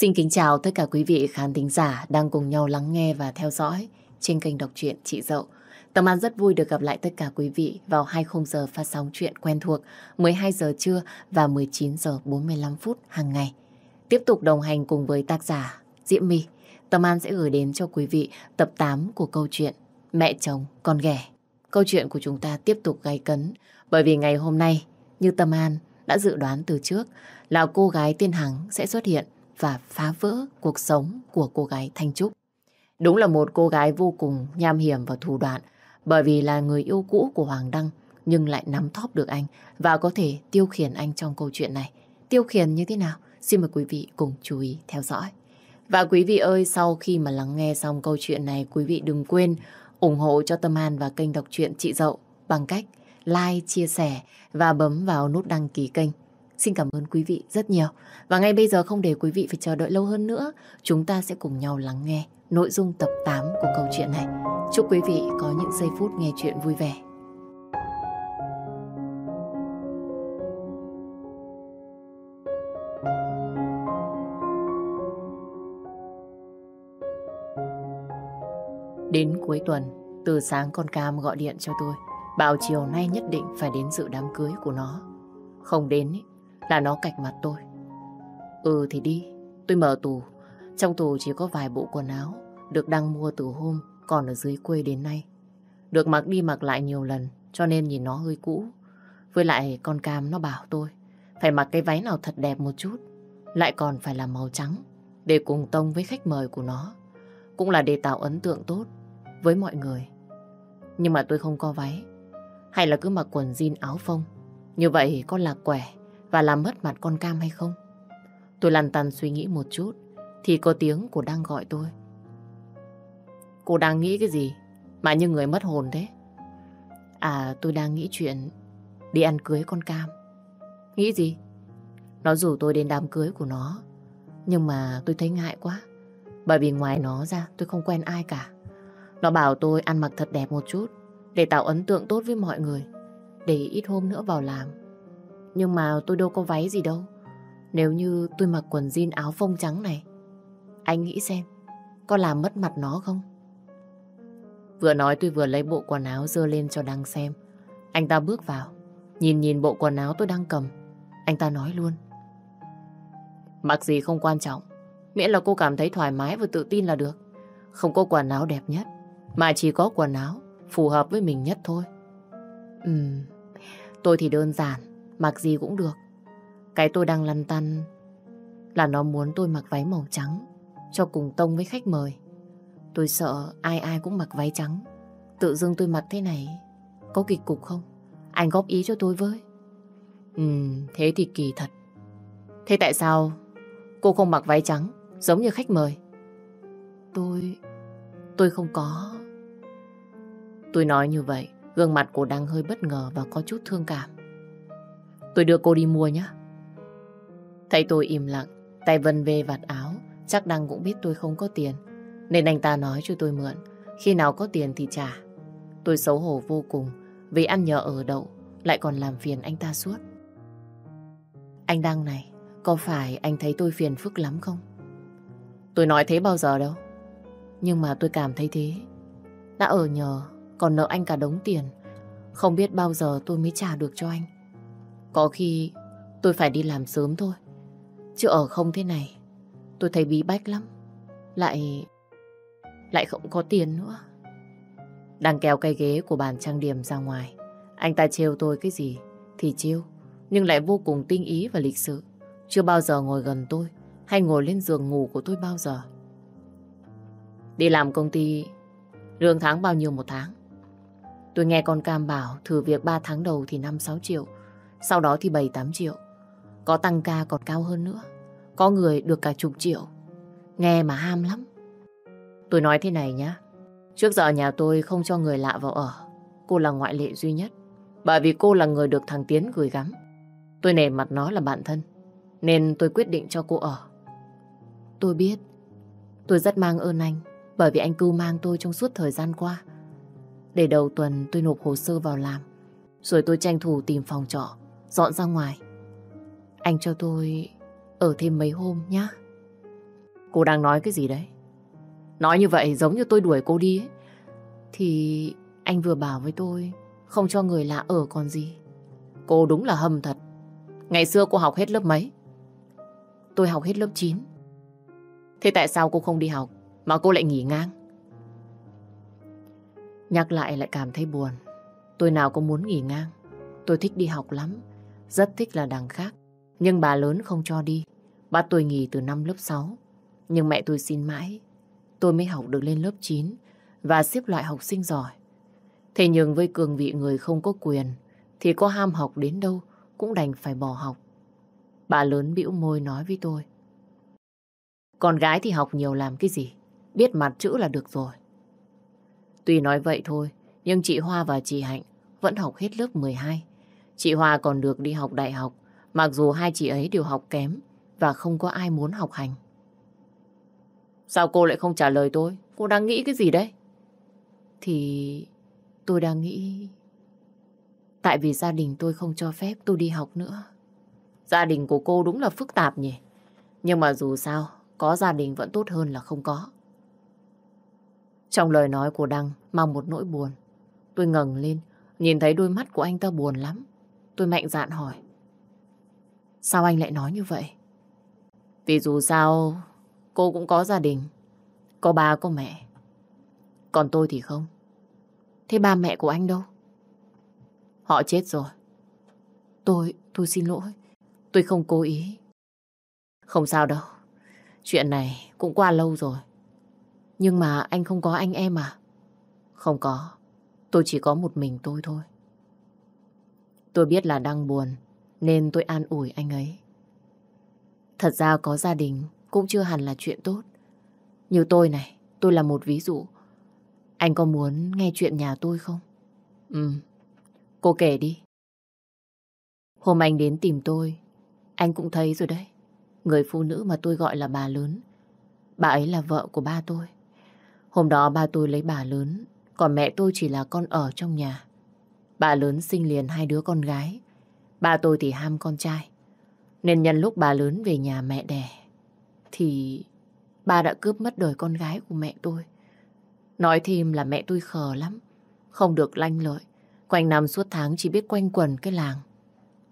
Xin kính chào tất cả quý vị khán thính giả đang cùng nhau lắng nghe và theo dõi trên kênh đọc truyện Chị Dậu. Tâm An rất vui được gặp lại tất cả quý vị vào 20 giờ phát sóng chuyện quen thuộc 12 giờ trưa và 19 giờ 45 phút hàng ngày. Tiếp tục đồng hành cùng với tác giả Diễm My. Tâm An sẽ gửi đến cho quý vị tập 8 của câu chuyện Mẹ chồng con ghẻ. Câu chuyện của chúng ta tiếp tục gay cấn bởi vì ngày hôm nay, như Tâm An đã dự đoán từ trước, là cô gái Tiên Hằng sẽ xuất hiện và phá vỡ cuộc sống của cô gái Thanh Trúc. Đúng là một cô gái vô cùng nham hiểm và thủ đoạn bởi vì là người yêu cũ của Hoàng Đăng nhưng lại nắm thóp được anh và có thể tiêu khiển anh trong câu chuyện này. Tiêu khiển như thế nào? Xin mời quý vị cùng chú ý theo dõi. Và quý vị ơi, sau khi mà lắng nghe xong câu chuyện này, quý vị đừng quên ủng hộ cho Tâm An và kênh đọc truyện Chị Dậu bằng cách like, chia sẻ và bấm vào nút đăng ký kênh Xin cảm ơn quý vị rất nhiều. Và ngay bây giờ không để quý vị phải chờ đợi lâu hơn nữa, chúng ta sẽ cùng nhau lắng nghe nội dung tập 8 của câu chuyện này. Chúc quý vị có những giây phút nghe chuyện vui vẻ. Đến cuối tuần, từ sáng con Cam gọi điện cho tôi, bảo chiều nay nhất định phải đến dự đám cưới của nó. Không đến ý, là nó cạch mặt tôi. Ừ thì đi, tôi mở tủ. Trong tủ chỉ có vài bộ quần áo được đăng mua từ hôm còn ở dưới quê đến nay. Được mặc đi mặc lại nhiều lần cho nên nhìn nó hơi cũ. Với lại con cam nó bảo tôi phải mặc cái váy nào thật đẹp một chút. Lại còn phải là màu trắng để cùng tông với khách mời của nó. Cũng là để tạo ấn tượng tốt với mọi người. Nhưng mà tôi không có váy. Hay là cứ mặc quần jean áo phông. Như vậy có lạc quẻ và làm mất mặt con cam hay không? Tôi lăn tăn suy nghĩ một chút, thì có tiếng của đang gọi tôi. Cô đang nghĩ cái gì mà như người mất hồn thế? À tôi đang nghĩ chuyện đi ăn cưới con cam. Nghĩ gì? Nó rủ tôi đến đám cưới của nó nhưng mà tôi thấy ngại quá bởi vì ngoài nó ra, tôi không quen ai cả. Nó bảo tôi ăn mặc thật đẹp một chút, để tạo ấn tượng tốt với mọi người để ít hôm nữa vào làm nhưng mà tôi đâu có váy gì đâu. Nếu như tôi mặc quần jean áo phông trắng này, anh nghĩ xem, có làm mất mặt nó không? Vừa nói tôi vừa lấy bộ quần áo dơ lên cho Đăng xem. Anh ta bước vào, nhìn nhìn bộ quần áo tôi đang cầm. Anh ta nói luôn. Mặc gì không quan trọng, miễn là cô cảm thấy thoải mái và tự tin là được. Không có quần áo đẹp nhất, mà chỉ có quần áo phù hợp với mình nhất thôi. Ừm, tôi thì đơn giản, Mặc gì cũng được. Cái tôi đang lăn tăn là nó muốn tôi mặc váy màu trắng cho cùng tông với khách mời. Tôi sợ ai ai cũng mặc váy trắng. Tự dưng tôi mặc thế này có kịch cục không? Anh góp ý cho tôi với. Ừ, thế thì kỳ thật. Thế tại sao cô không mặc váy trắng giống như khách mời? Tôi... tôi không có... Tôi nói như vậy, gương mặt cô đang hơi bất ngờ và có chút thương cảm. Tôi đưa cô đi mua nhé. Thấy tôi im lặng, tay vân về vạt áo, chắc Đăng cũng biết tôi không có tiền. Nên anh ta nói cho tôi mượn, khi nào có tiền thì trả. Tôi xấu hổ vô cùng, vì ăn nhờ ở đậu, lại còn làm phiền anh ta suốt. Anh Đăng này, có phải anh thấy tôi phiền phức lắm không? Tôi nói thế bao giờ đâu. Nhưng mà tôi cảm thấy thế. Đã ở nhờ, còn nợ anh cả đống tiền. Không biết bao giờ tôi mới trả được cho anh. Có khi tôi phải đi làm sớm thôi. Chứ ở không thế này, tôi thấy bí bách lắm. Lại... lại không có tiền nữa. Đang kéo cây ghế của bàn trang điểm ra ngoài. Anh ta trêu tôi cái gì thì trêu, nhưng lại vô cùng tinh ý và lịch sự. Chưa bao giờ ngồi gần tôi hay ngồi lên giường ngủ của tôi bao giờ. Đi làm công ty, lương tháng bao nhiêu một tháng? Tôi nghe con Cam bảo thử việc 3 tháng đầu thì 5-6 triệu. Sau đó thì 7-8 triệu. Có tăng ca còn cao hơn nữa. Có người được cả chục triệu. Nghe mà ham lắm. Tôi nói thế này nhá. Trước giờ nhà tôi không cho người lạ vào ở. Cô là ngoại lệ duy nhất. Bởi vì cô là người được thằng Tiến gửi gắm. Tôi nể mặt nó là bạn thân. Nên tôi quyết định cho cô ở. Tôi biết. Tôi rất mang ơn anh. Bởi vì anh cưu mang tôi trong suốt thời gian qua. Để đầu tuần tôi nộp hồ sơ vào làm. Rồi tôi tranh thủ tìm phòng trọ dọn ra ngoài. Anh cho tôi ở thêm mấy hôm nhé. Cô đang nói cái gì đấy? Nói như vậy giống như tôi đuổi cô đi ấy. Thì anh vừa bảo với tôi không cho người lạ ở còn gì. Cô đúng là hầm thật. Ngày xưa cô học hết lớp mấy? Tôi học hết lớp 9. Thế tại sao cô không đi học mà cô lại nghỉ ngang? Nhắc lại lại cảm thấy buồn. Tôi nào có muốn nghỉ ngang. Tôi thích đi học lắm. Rất thích là đằng khác. Nhưng bà lớn không cho đi. Bắt tôi nghỉ từ năm lớp 6. Nhưng mẹ tôi xin mãi. Tôi mới học được lên lớp 9 và xếp loại học sinh giỏi. Thế nhưng với cường vị người không có quyền thì có ham học đến đâu cũng đành phải bỏ học. Bà lớn bĩu môi nói với tôi. Con gái thì học nhiều làm cái gì? Biết mặt chữ là được rồi. Tuy nói vậy thôi, nhưng chị Hoa và chị Hạnh vẫn học hết lớp 12. Chị Hoa còn được đi học đại học, mặc dù hai chị ấy đều học kém và không có ai muốn học hành. Sao cô lại không trả lời tôi? Cô đang nghĩ cái gì đấy? Thì tôi đang nghĩ... Tại vì gia đình tôi không cho phép tôi đi học nữa. Gia đình của cô đúng là phức tạp nhỉ. Nhưng mà dù sao, có gia đình vẫn tốt hơn là không có. Trong lời nói của Đăng mang một nỗi buồn. Tôi ngẩng lên, nhìn thấy đôi mắt của anh ta buồn lắm. Tôi mạnh dạn hỏi. Sao anh lại nói như vậy? Vì dù sao, cô cũng có gia đình. Có ba, có mẹ. Còn tôi thì không. Thế ba mẹ của anh đâu? Họ chết rồi. Tôi, tôi xin lỗi. Tôi không cố ý. Không sao đâu. Chuyện này cũng qua lâu rồi. Nhưng mà anh không có anh em à? Không có. Tôi chỉ có một mình tôi thôi. Tôi biết là đang buồn, nên tôi an ủi anh ấy. Thật ra có gia đình cũng chưa hẳn là chuyện tốt. Như tôi này, tôi là một ví dụ. Anh có muốn nghe chuyện nhà tôi không? Ừ, cô kể đi. Hôm anh đến tìm tôi, anh cũng thấy rồi đấy. Người phụ nữ mà tôi gọi là bà lớn. Bà ấy là vợ của ba tôi. Hôm đó ba tôi lấy bà lớn, còn mẹ tôi chỉ là con ở trong nhà. Bà lớn sinh liền hai đứa con gái. Ba tôi thì ham con trai. Nên nhân lúc bà lớn về nhà mẹ đẻ, thì ba đã cướp mất đời con gái của mẹ tôi. Nói thêm là mẹ tôi khờ lắm, không được lanh lợi. Quanh năm suốt tháng chỉ biết quanh quần cái làng,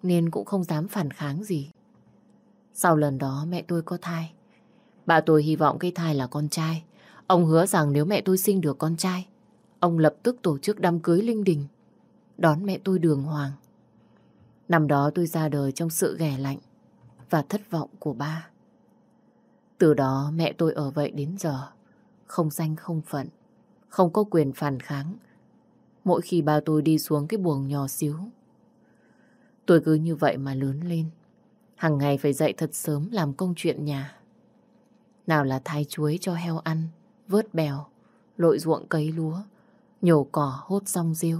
nên cũng không dám phản kháng gì. Sau lần đó mẹ tôi có thai. Bà tôi hy vọng cái thai là con trai. Ông hứa rằng nếu mẹ tôi sinh được con trai, ông lập tức tổ chức đám cưới linh đình, đón mẹ tôi đường hoàng. Năm đó tôi ra đời trong sự ghẻ lạnh và thất vọng của ba. Từ đó mẹ tôi ở vậy đến giờ, không danh không phận, không có quyền phản kháng. Mỗi khi ba tôi đi xuống cái buồng nhỏ xíu, tôi cứ như vậy mà lớn lên. Hằng ngày phải dậy thật sớm làm công chuyện nhà. Nào là thái chuối cho heo ăn, vớt bèo, lội ruộng cấy lúa, nhổ cỏ hốt rong rêu.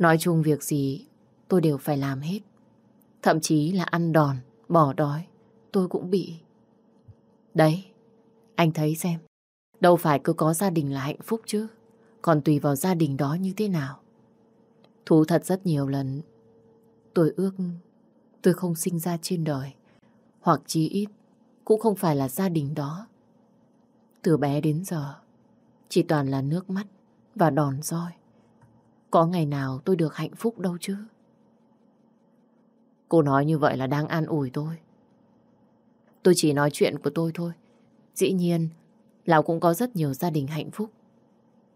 Nói chung việc gì tôi đều phải làm hết. Thậm chí là ăn đòn, bỏ đói, tôi cũng bị. Đấy, anh thấy xem, đâu phải cứ có gia đình là hạnh phúc chứ, còn tùy vào gia đình đó như thế nào. Thú thật rất nhiều lần, tôi ước tôi không sinh ra trên đời, hoặc chí ít cũng không phải là gia đình đó. Từ bé đến giờ, chỉ toàn là nước mắt và đòn roi. Có ngày nào tôi được hạnh phúc đâu chứ. Cô nói như vậy là đang an ủi tôi. Tôi chỉ nói chuyện của tôi thôi. Dĩ nhiên Lào cũng có rất nhiều gia đình hạnh phúc.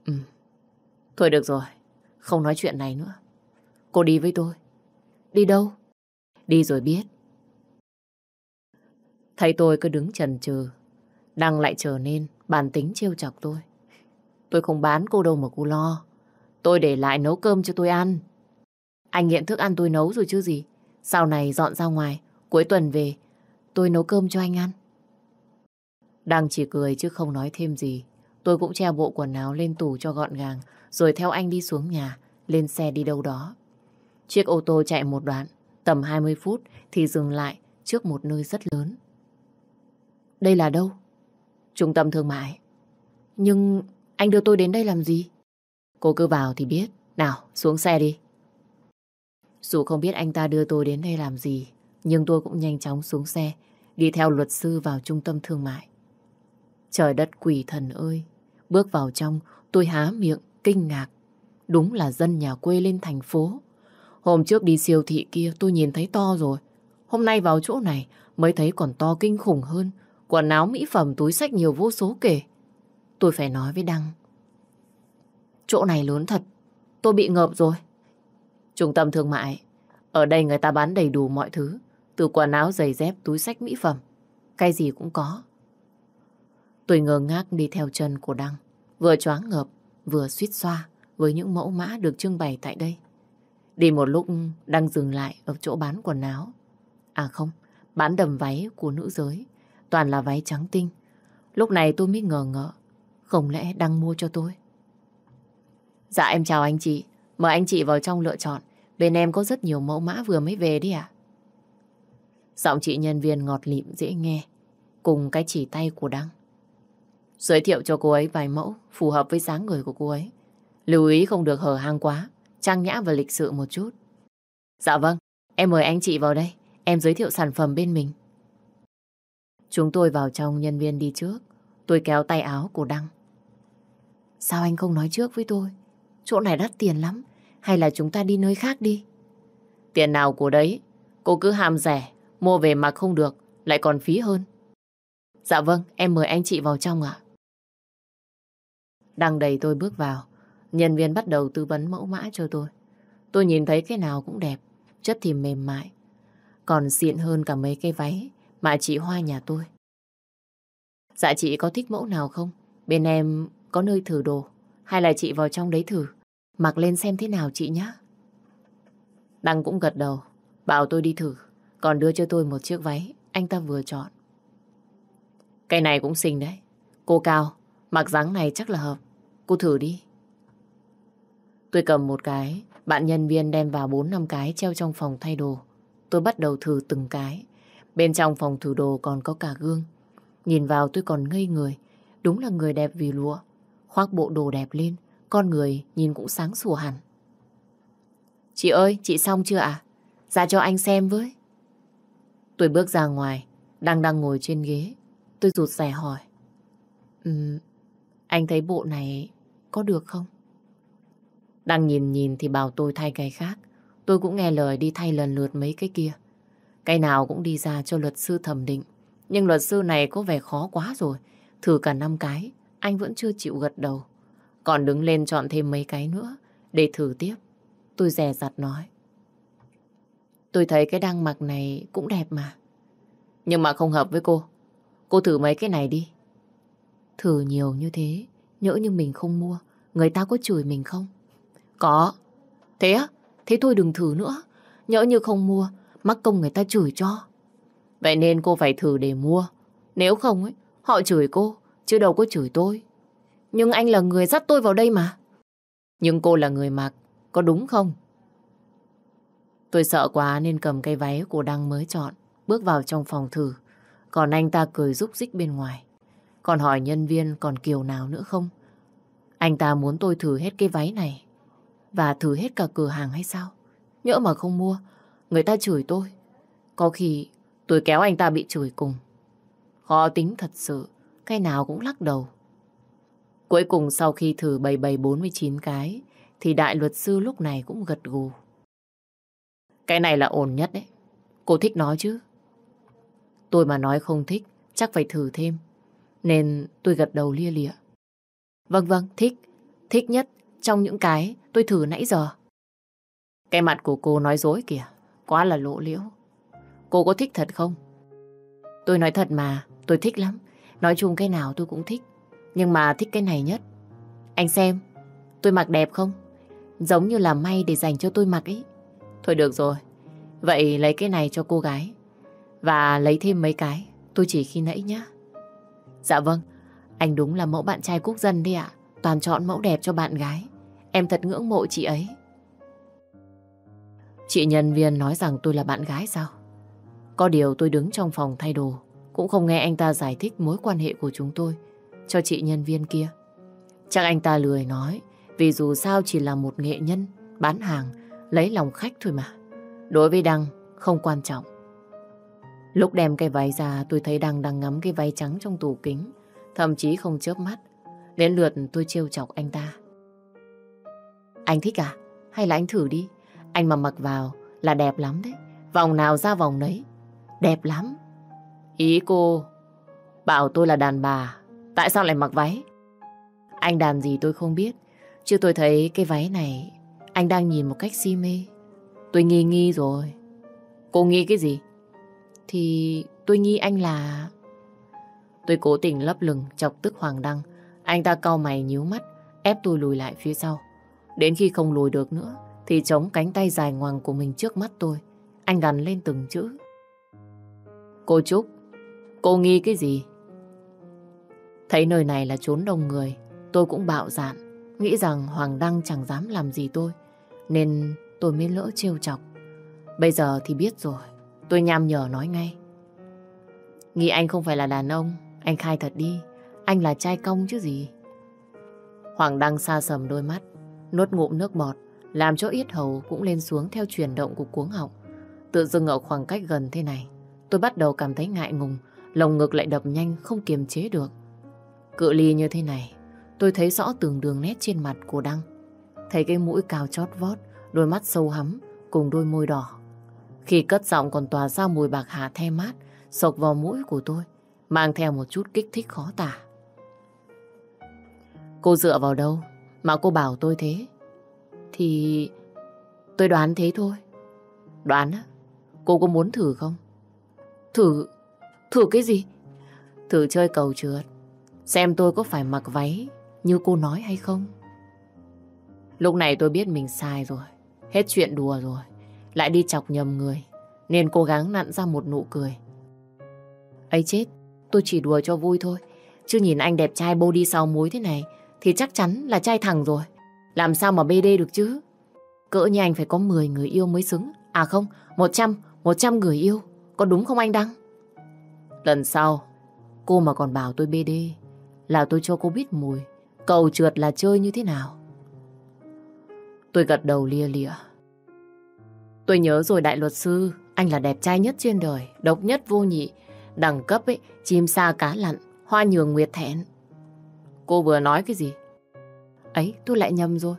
Ừ. Thôi được rồi. Không nói chuyện này nữa. Cô đi với tôi. Đi đâu? Đi rồi biết. Thấy tôi cứ đứng chần chừ, đang lại trở nên bản tính trêu chọc tôi. Tôi không bán cô đâu mà cô lo. Tôi để lại nấu cơm cho tôi ăn. Anh nghiện thức ăn tôi nấu rồi chứ gì. Sau này dọn ra ngoài, cuối tuần về, tôi nấu cơm cho anh ăn. đang chỉ cười chứ không nói thêm gì. Tôi cũng treo bộ quần áo lên tủ cho gọn gàng, rồi theo anh đi xuống nhà, lên xe đi đâu đó. Chiếc ô tô chạy một đoạn, tầm 20 phút thì dừng lại trước một nơi rất lớn. Đây là đâu? Trung tâm thương mại. Nhưng anh đưa tôi đến đây làm gì? Cô cứ vào thì biết. Nào, xuống xe đi. Dù không biết anh ta đưa tôi đến đây làm gì, nhưng tôi cũng nhanh chóng xuống xe, đi theo luật sư vào trung tâm thương mại. Trời đất quỷ thần ơi! Bước vào trong, tôi há miệng, kinh ngạc. Đúng là dân nhà quê lên thành phố. Hôm trước đi siêu thị kia tôi nhìn thấy to rồi. Hôm nay vào chỗ này mới thấy còn to kinh khủng hơn. Quần áo, mỹ phẩm, túi sách nhiều vô số kể. Tôi phải nói với Đăng. Chỗ này lớn thật. Tôi bị ngợp rồi. Trung tâm thương mại. Ở đây người ta bán đầy đủ mọi thứ. Từ quần áo, giày dép, túi sách, mỹ phẩm. Cái gì cũng có. Tôi ngơ ngác đi theo chân của Đăng. Vừa choáng ngợp, vừa suýt xoa với những mẫu mã được trưng bày tại đây. Đi một lúc Đăng dừng lại ở chỗ bán quần áo. À không, bán đầm váy của nữ giới. Toàn là váy trắng tinh. Lúc này tôi mới ngờ ngợ. Không lẽ Đăng mua cho tôi? Dạ em chào anh chị. Mời anh chị vào trong lựa chọn. Bên em có rất nhiều mẫu mã vừa mới về đi ạ. Giọng chị nhân viên ngọt lịm dễ nghe. Cùng cái chỉ tay của Đăng. Giới thiệu cho cô ấy vài mẫu phù hợp với dáng người của cô ấy. Lưu ý không được hở hang quá, trang nhã và lịch sự một chút. Dạ vâng, em mời anh chị vào đây. Em giới thiệu sản phẩm bên mình. Chúng tôi vào trong nhân viên đi trước. Tôi kéo tay áo của Đăng. Sao anh không nói trước với tôi? Chỗ này đắt tiền lắm. Hay là chúng ta đi nơi khác đi? Tiền nào của đấy? Cô cứ ham rẻ, mua về mà không được, lại còn phí hơn. Dạ vâng, em mời anh chị vào trong ạ. đang đầy tôi bước vào. Nhân viên bắt đầu tư vấn mẫu mã cho tôi. Tôi nhìn thấy cái nào cũng đẹp, chất thì mềm mại. Còn xịn hơn cả mấy cái váy mà chị Hoa nhà tôi. Dạ chị có thích mẫu nào không? Bên em có nơi thử đồ. Hay là chị vào trong đấy thử? Mặc lên xem thế nào chị nhé. Đăng cũng gật đầu. Bảo tôi đi thử. Còn đưa cho tôi một chiếc váy anh ta vừa chọn. Cái này cũng xinh đấy. Cô cao, mặc dáng này chắc là hợp. Cô thử đi. Tôi cầm một cái, bạn nhân viên đem vào 4 năm cái treo trong phòng thay đồ. Tôi bắt đầu thử từng cái. Bên trong phòng thử đồ còn có cả gương. Nhìn vào tôi còn ngây người. Đúng là người đẹp vì lụa. Khoác bộ đồ đẹp lên, con người nhìn cũng sáng sủa hẳn. Chị ơi, chị xong chưa ạ? À? Ra cho anh xem với. Tôi bước ra ngoài, đang đang ngồi trên ghế. Tôi rụt rè hỏi. Um, anh thấy bộ này có được không? Đang nhìn nhìn thì bảo tôi thay cái khác. Tôi cũng nghe lời đi thay lần lượt mấy cái kia. Cái nào cũng đi ra cho luật sư thẩm định. Nhưng luật sư này có vẻ khó quá rồi. Thử cả năm cái, anh vẫn chưa chịu gật đầu. Còn đứng lên chọn thêm mấy cái nữa để thử tiếp. Tôi dè dặt nói. Tôi thấy cái đăng mặc này cũng đẹp mà. Nhưng mà không hợp với cô. Cô thử mấy cái này đi. Thử nhiều như thế, nhỡ như mình không mua, người ta có chửi mình không? Có. Thế á? Thế thôi đừng thử nữa. Nhỡ như không mua, mắc công người ta chửi cho. Vậy nên cô phải thử để mua. Nếu không ấy, họ chửi cô, chứ đâu có chửi tôi. Nhưng anh là người dắt tôi vào đây mà. Nhưng cô là người mặc, có đúng không? Tôi sợ quá nên cầm cây váy của Đăng mới chọn, bước vào trong phòng thử. Còn anh ta cười rúc rích bên ngoài. Còn hỏi nhân viên còn kiều nào nữa không? Anh ta muốn tôi thử hết cái váy này. Và thử hết cả cửa hàng hay sao? Nhỡ mà không mua, người ta chửi tôi. Có khi tôi kéo anh ta bị chửi cùng. Khó tính thật sự, cái nào cũng lắc đầu. Cuối cùng sau khi thử 7749 cái, thì đại luật sư lúc này cũng gật gù. Cái này là ổn nhất đấy. Cô thích nói chứ? Tôi mà nói không thích, chắc phải thử thêm. Nên tôi gật đầu lia lịa. Vâng vâng, thích. Thích nhất trong những cái tôi thử nãy giờ. Cái mặt của cô nói dối kìa. Quá là lộ liễu. Cô có thích thật không? Tôi nói thật mà, tôi thích lắm. Nói chung cái nào tôi cũng thích. Nhưng mà thích cái này nhất. Anh xem, tôi mặc đẹp không? Giống như là may để dành cho tôi mặc ấy. Thôi được rồi. Vậy lấy cái này cho cô gái. Và lấy thêm mấy cái. Tôi chỉ khi nãy nhá. Dạ vâng. Anh đúng là mẫu bạn trai quốc dân đi ạ. Toàn chọn mẫu đẹp cho bạn gái. Em thật ngưỡng mộ chị ấy. Chị nhân viên nói rằng tôi là bạn gái sao? Có điều tôi đứng trong phòng thay đồ. Cũng không nghe anh ta giải thích mối quan hệ của chúng tôi cho chị nhân viên kia. Chắc anh ta lười nói, vì dù sao chỉ là một nghệ nhân, bán hàng, lấy lòng khách thôi mà. Đối với Đăng, không quan trọng. Lúc đem cái váy ra, tôi thấy Đăng đang ngắm cái váy trắng trong tủ kính. thậm chí không chớp mắt. Đến lượt tôi trêu chọc anh ta. Anh thích à? Hay là anh thử đi? Anh mà mặc vào là đẹp lắm đấy. Vòng nào ra vòng đấy Đẹp lắm. Ý cô bảo tôi là đàn bà. Tại sao lại mặc váy? Anh đàn gì tôi không biết. Chứ tôi thấy cái váy này anh đang nhìn một cách si mê. Tôi nghi nghi rồi. Cô nghi cái gì? Thì tôi nghi anh là... Tôi cố tình lấp lừng chọc tức Hoàng Đăng. Anh ta cau mày nhíu mắt, ép tôi lùi lại phía sau. Đến khi không lùi được nữa, thì chống cánh tay dài ngoằng của mình trước mắt tôi. Anh gằn lên từng chữ. Cô Trúc, cô nghi cái gì? Thấy nơi này là trốn đông người, tôi cũng bạo dạn, nghĩ rằng Hoàng Đăng chẳng dám làm gì tôi, nên tôi mới lỡ trêu chọc. Bây giờ thì biết rồi, tôi nham nhở nói ngay. Nghĩ anh không phải là đàn ông, anh khai thật đi, anh là trai công chứ gì. Hoàng Đăng xa sầm đôi mắt, nuốt ngụm nước bọt, làm cho yết hầu cũng lên xuống theo chuyển động của cuống họng. Tự dưng ở khoảng cách gần thế này, tôi bắt đầu cảm thấy ngại ngùng, lồng ngực lại đập nhanh không kiềm chế được. Cự ly như thế này, tôi thấy rõ từng đường nét trên mặt của Đăng. Thấy cái mũi cao chót vót, đôi mắt sâu hắm, cùng đôi môi đỏ. Khi cất giọng còn tỏa ra mùi bạc hà the mát, sộc vào mũi của tôi, mang theo một chút kích thích khó tả. Cô dựa vào đâu mà cô bảo tôi thế? Thì tôi đoán thế thôi. Đoán á? Cô có muốn thử không? Thử? Thử cái gì? Thử chơi cầu trượt. Xem tôi có phải mặc váy như cô nói hay không? Lúc này tôi biết mình sai rồi. Hết chuyện đùa rồi. Lại đi chọc nhầm người. Nên cố gắng nặn ra một nụ cười. ấy chết, tôi chỉ đùa cho vui thôi. Chứ nhìn anh đẹp trai body sau muối thế này thì chắc chắn là trai thẳng rồi. Làm sao mà BD được chứ? Cỡ như anh phải có 10 người yêu mới xứng. À không, 100, 100 người yêu. Có đúng không anh Đăng? Lần sau, cô mà còn bảo tôi bê đi là tôi cho cô biết mùi. Cầu trượt là chơi như thế nào? Tôi gật đầu lia lịa. Tôi nhớ rồi đại luật sư, anh là đẹp trai nhất trên đời, độc nhất vô nhị. Đẳng cấp ấy, chim sa cá lặn, hoa nhường nguyệt thẹn. Cô vừa nói cái gì? Ấy, tôi lại nhầm rồi.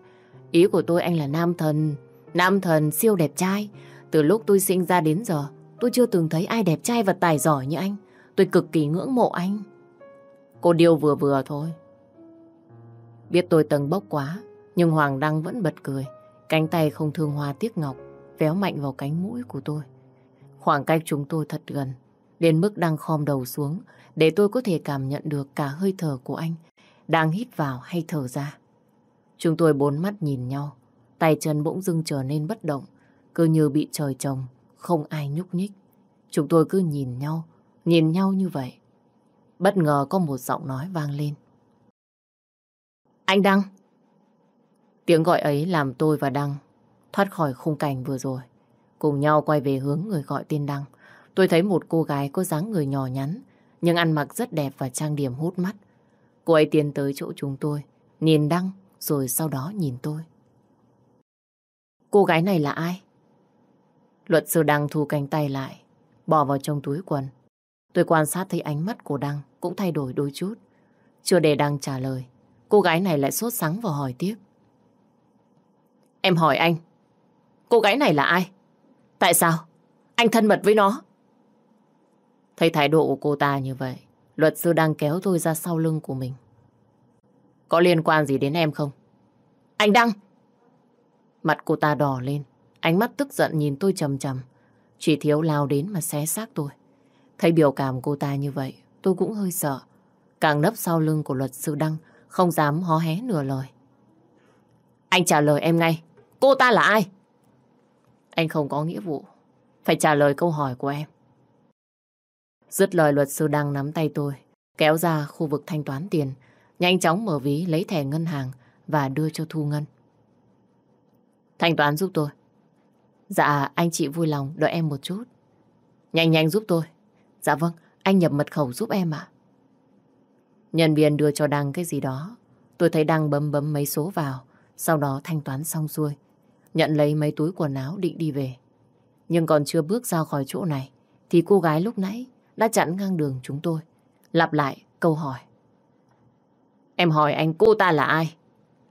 Ý của tôi anh là nam thần. Nam thần siêu đẹp trai. Từ lúc tôi sinh ra đến giờ, tôi chưa từng thấy ai đẹp trai và tài giỏi như anh. Tôi cực kỳ ngưỡng mộ anh. Cô điêu vừa vừa thôi. Biết tôi tầng bốc quá, nhưng Hoàng Đăng vẫn bật cười. Cánh tay không thương hoa tiếc ngọc, véo mạnh vào cánh mũi của tôi. Khoảng cách chúng tôi thật gần, đến mức đang khom đầu xuống, để tôi có thể cảm nhận được cả hơi thở của anh, đang hít vào hay thở ra. Chúng tôi bốn mắt nhìn nhau, tay chân bỗng dưng trở nên bất động, cứ như bị trời trồng, không ai nhúc nhích. Chúng tôi cứ nhìn nhau, nhìn nhau như vậy. Bất ngờ có một giọng nói vang lên. Anh Đăng! Tiếng gọi ấy làm tôi và Đăng thoát khỏi khung cảnh vừa rồi. Cùng nhau quay về hướng người gọi tên Đăng. Tôi thấy một cô gái có dáng người nhỏ nhắn, nhưng ăn mặc rất đẹp và trang điểm hút mắt. Cô ấy tiến tới chỗ chúng tôi, nhìn Đăng, rồi sau đó nhìn tôi. Cô gái này là ai? Luật sư Đăng thu cánh tay lại, bỏ vào trong túi quần. Tôi quan sát thấy ánh mắt của Đăng cũng thay đổi đôi chút. Chưa để Đăng trả lời, cô gái này lại sốt sắng và hỏi tiếp. Em hỏi anh, cô gái này là ai? Tại sao? Anh thân mật với nó. Thấy thái độ của cô ta như vậy, luật sư đang kéo tôi ra sau lưng của mình. Có liên quan gì đến em không? Anh Đăng! Mặt cô ta đỏ lên, ánh mắt tức giận nhìn tôi trầm trầm. Chỉ thiếu lao đến mà xé xác tôi. Thấy biểu cảm cô ta như vậy, tôi cũng hơi sợ. Càng nấp sau lưng của luật sư Đăng, không dám hó hé nửa lời. Anh trả lời em ngay. Cô ta là ai? Anh không có nghĩa vụ. Phải trả lời câu hỏi của em. Dứt lời luật sư Đăng nắm tay tôi, kéo ra khu vực thanh toán tiền, nhanh chóng mở ví lấy thẻ ngân hàng và đưa cho Thu Ngân. Thanh toán giúp tôi. Dạ, anh chị vui lòng đợi em một chút. Nhanh nhanh giúp tôi. Dạ vâng, anh nhập mật khẩu giúp em ạ. Nhân viên đưa cho Đăng cái gì đó. Tôi thấy Đăng bấm bấm mấy số vào, sau đó thanh toán xong xuôi. Nhận lấy mấy túi quần áo định đi về. Nhưng còn chưa bước ra khỏi chỗ này, thì cô gái lúc nãy đã chặn ngang đường chúng tôi. Lặp lại câu hỏi. Em hỏi anh cô ta là ai?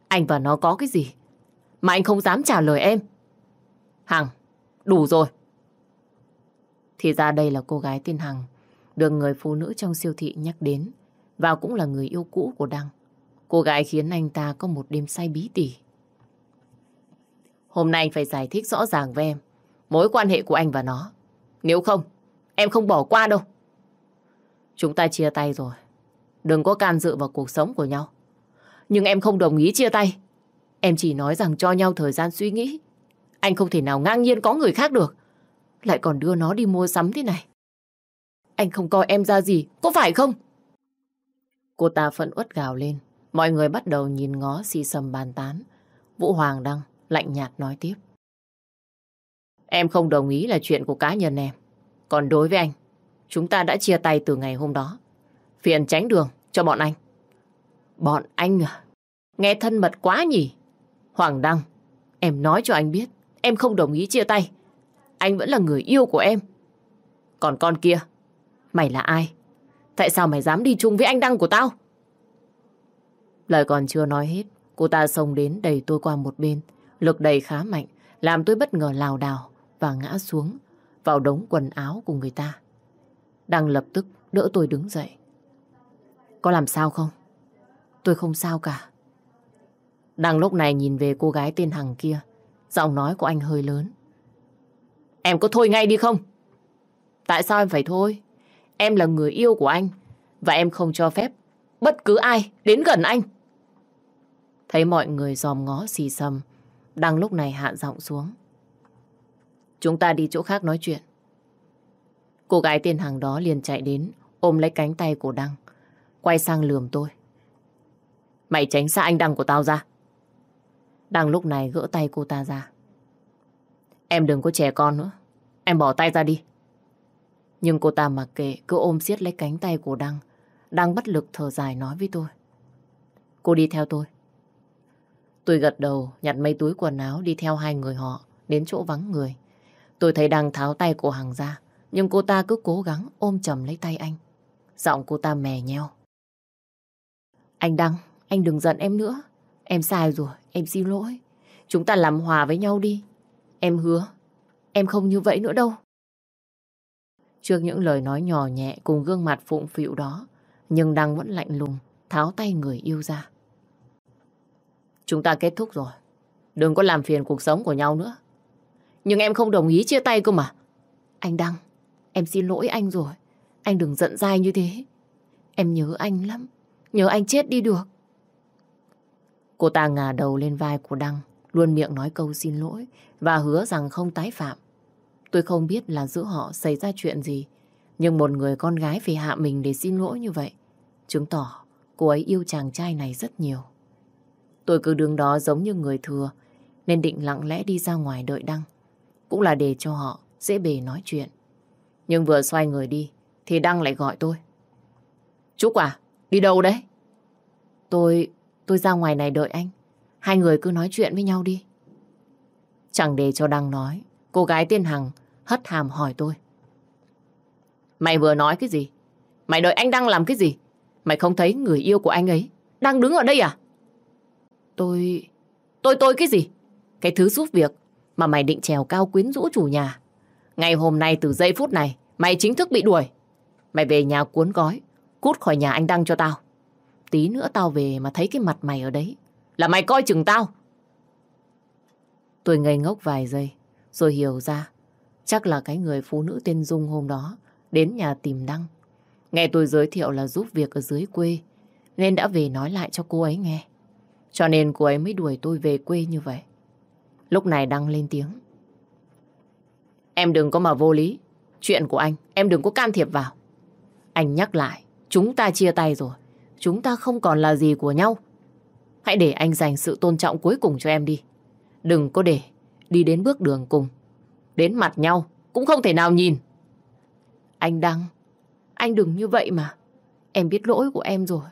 Anh và nó có cái gì? Mà anh không dám trả lời em. Hằng, đủ rồi. Thì ra đây là cô gái tên Hằng, được người phụ nữ trong siêu thị nhắc đến, và cũng là người yêu cũ của Đăng. Cô gái khiến anh ta có một đêm say bí tỉ. Hôm nay anh phải giải thích rõ ràng với em mối quan hệ của anh và nó. Nếu không, em không bỏ qua đâu. Chúng ta chia tay rồi. Đừng có can dự vào cuộc sống của nhau. Nhưng em không đồng ý chia tay. Em chỉ nói rằng cho nhau thời gian suy nghĩ. Anh không thể nào ngang nhiên có người khác được. Lại còn đưa nó đi mua sắm thế này. Anh không coi em ra gì, có phải không? Cô ta phẫn uất gào lên. Mọi người bắt đầu nhìn ngó xì sầm bàn tán. Vũ Hoàng Đăng lạnh nhạt nói tiếp. Em không đồng ý là chuyện của cá nhân em. Còn đối với anh, chúng ta đã chia tay từ ngày hôm đó. Phiền tránh đường cho bọn anh. Bọn anh à? Nghe thân mật quá nhỉ? Hoàng Đăng, em nói cho anh biết, em không đồng ý chia tay. Anh vẫn là người yêu của em. Còn con kia, mày là ai? Tại sao mày dám đi chung với anh Đăng của tao? Lời còn chưa nói hết, cô ta xông đến đẩy tôi qua một bên. Lực đầy khá mạnh, làm tôi bất ngờ lào đảo và ngã xuống vào đống quần áo của người ta. Đăng lập tức đỡ tôi đứng dậy. Có làm sao không? Tôi không sao cả. Đăng lúc này nhìn về cô gái tên Hằng kia. Giọng nói của anh hơi lớn. Em có thôi ngay đi không? Tại sao em phải thôi? Em là người yêu của anh. Và em không cho phép bất cứ ai đến gần anh. Thấy mọi người dòm ngó xì xầm. Đăng lúc này hạ giọng xuống. Chúng ta đi chỗ khác nói chuyện. Cô gái tên hàng đó liền chạy đến, ôm lấy cánh tay của Đăng, quay sang lườm tôi. Mày tránh xa anh Đăng của tao ra. Đăng lúc này gỡ tay cô ta ra. Em đừng có trẻ con nữa. Em bỏ tay ra đi. Nhưng cô ta mặc kệ cứ ôm siết lấy cánh tay của Đăng. Đăng bất lực thở dài nói với tôi. Cô đi theo tôi. Tôi gật đầu nhặt mấy túi quần áo đi theo hai người họ đến chỗ vắng người. Tôi thấy Đăng tháo tay của Hằng ra, nhưng cô ta cứ cố gắng ôm chầm lấy tay anh. Giọng cô ta mè nheo. Anh Đăng, anh đừng giận em nữa. Em sai rồi, em xin lỗi. Chúng ta làm hòa với nhau đi. Em hứa, em không như vậy nữa đâu. Trước những lời nói nhỏ nhẹ cùng gương mặt phụng phịu đó, nhưng Đăng vẫn lạnh lùng, tháo tay người yêu ra. Chúng ta kết thúc rồi. Đừng có làm phiền cuộc sống của nhau nữa. Nhưng em không đồng ý chia tay cơ mà. Anh Đăng, em xin lỗi anh rồi. Anh đừng giận dai như thế. Em nhớ anh lắm. Nhớ anh chết đi được. Cô ta ngả đầu lên vai của Đăng, luôn miệng nói câu xin lỗi và hứa rằng không tái phạm. Tôi không biết là giữa họ xảy ra chuyện gì, nhưng một người con gái phải hạ mình để xin lỗi như vậy, chứng tỏ cô ấy yêu chàng trai này rất nhiều. Tôi cứ đứng đó giống như người thừa, nên định lặng lẽ đi ra ngoài đợi Đăng cũng là để cho họ dễ bề nói chuyện. Nhưng vừa xoay người đi, thì Đăng lại gọi tôi. Trúc à, đi đâu đấy? Tôi, tôi ra ngoài này đợi anh. Hai người cứ nói chuyện với nhau đi. Chẳng để cho Đăng nói, cô gái tên Hằng hất hàm hỏi tôi. Mày vừa nói cái gì? Mày đợi anh Đăng làm cái gì? Mày không thấy người yêu của anh ấy đang đứng ở đây à? Tôi... Tôi tôi cái gì? Cái thứ giúp việc mà mày định trèo cao quyến rũ chủ nhà. Ngày hôm nay từ giây phút này, mày chính thức bị đuổi. Mày về nhà cuốn gói, cút khỏi nhà anh Đăng cho tao. Tí nữa tao về mà thấy cái mặt mày ở đấy, là mày coi chừng tao. Tôi ngây ngốc vài giây, rồi hiểu ra. Chắc là cái người phụ nữ tên Dung hôm đó đến nhà tìm Đăng. Nghe tôi giới thiệu là giúp việc ở dưới quê, nên đã về nói lại cho cô ấy nghe. Cho nên cô ấy mới đuổi tôi về quê như vậy. Lúc này Đăng lên tiếng. Em đừng có mà vô lý. Chuyện của anh, em đừng có can thiệp vào. Anh nhắc lại, chúng ta chia tay rồi. Chúng ta không còn là gì của nhau. Hãy để anh dành sự tôn trọng cuối cùng cho em đi. Đừng có để đi đến bước đường cùng. Đến mặt nhau, cũng không thể nào nhìn. Anh Đăng, anh đừng như vậy mà. Em biết lỗi của em rồi.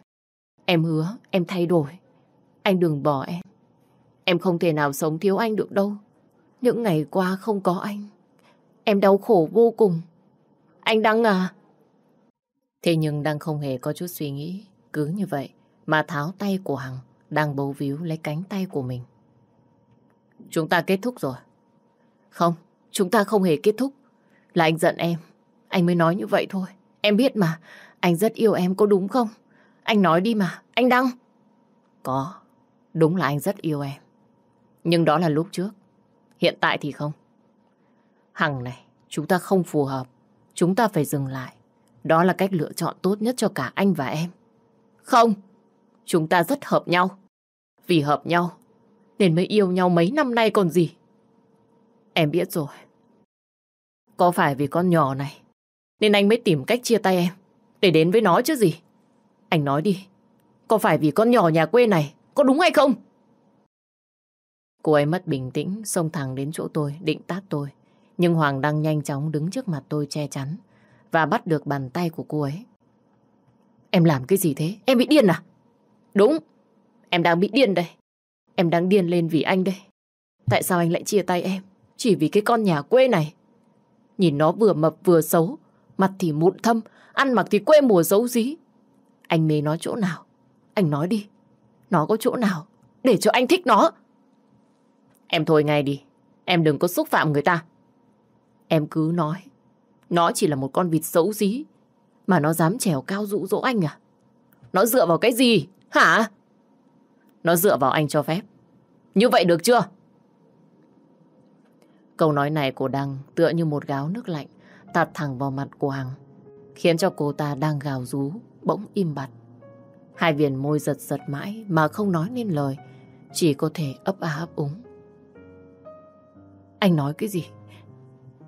Em hứa, em thay đổi. Anh đừng bỏ em. Em không thể nào sống thiếu anh được đâu. Những ngày qua không có anh. Em đau khổ vô cùng. Anh Đăng à? Thế nhưng Đăng không hề có chút suy nghĩ. Cứ như vậy, mà tháo tay của Hằng đang bấu víu lấy cánh tay của mình. Chúng ta kết thúc rồi. Không, chúng ta không hề kết thúc. Là anh giận em. Anh mới nói như vậy thôi. Em biết mà, anh rất yêu em có đúng không? Anh nói đi mà, anh Đăng. Có, đúng là anh rất yêu em. Nhưng đó là lúc trước. Hiện tại thì không. Hằng này, chúng ta không phù hợp. Chúng ta phải dừng lại. Đó là cách lựa chọn tốt nhất cho cả anh và em. Không, chúng ta rất hợp nhau. Vì hợp nhau, nên mới yêu nhau mấy năm nay còn gì. Em biết rồi. Có phải vì con nhỏ này, nên anh mới tìm cách chia tay em, để đến với nó chứ gì? Anh nói đi, có phải vì con nhỏ nhà quê này, có đúng hay không? Cô ấy mất bình tĩnh, xông thẳng đến chỗ tôi, định tát tôi. Nhưng Hoàng đang nhanh chóng đứng trước mặt tôi che chắn và bắt được bàn tay của cô ấy. Em làm cái gì thế? Em bị điên à? Đúng, em đang bị điên đây. Em đang điên lên vì anh đây. Tại sao anh lại chia tay em? Chỉ vì cái con nhà quê này. Nhìn nó vừa mập vừa xấu, mặt thì mụn thâm, ăn mặc thì quê mùa xấu xí. Anh mê nó chỗ nào? Anh nói đi. Nó có chỗ nào để cho anh thích nó? Em thôi ngay đi. Em đừng có xúc phạm người ta. Em cứ nói. Nó chỉ là một con vịt xấu xí. Mà nó dám trèo cao dụ dỗ anh à? Nó dựa vào cái gì? Hả? Nó dựa vào anh cho phép. Như vậy được chưa? Câu nói này của Đăng tựa như một gáo nước lạnh tạt thẳng vào mặt của Hằng khiến cho cô ta đang gào rú bỗng im bặt. Hai viền môi giật giật mãi mà không nói nên lời chỉ có thể ấp a ấp úng. Anh nói cái gì?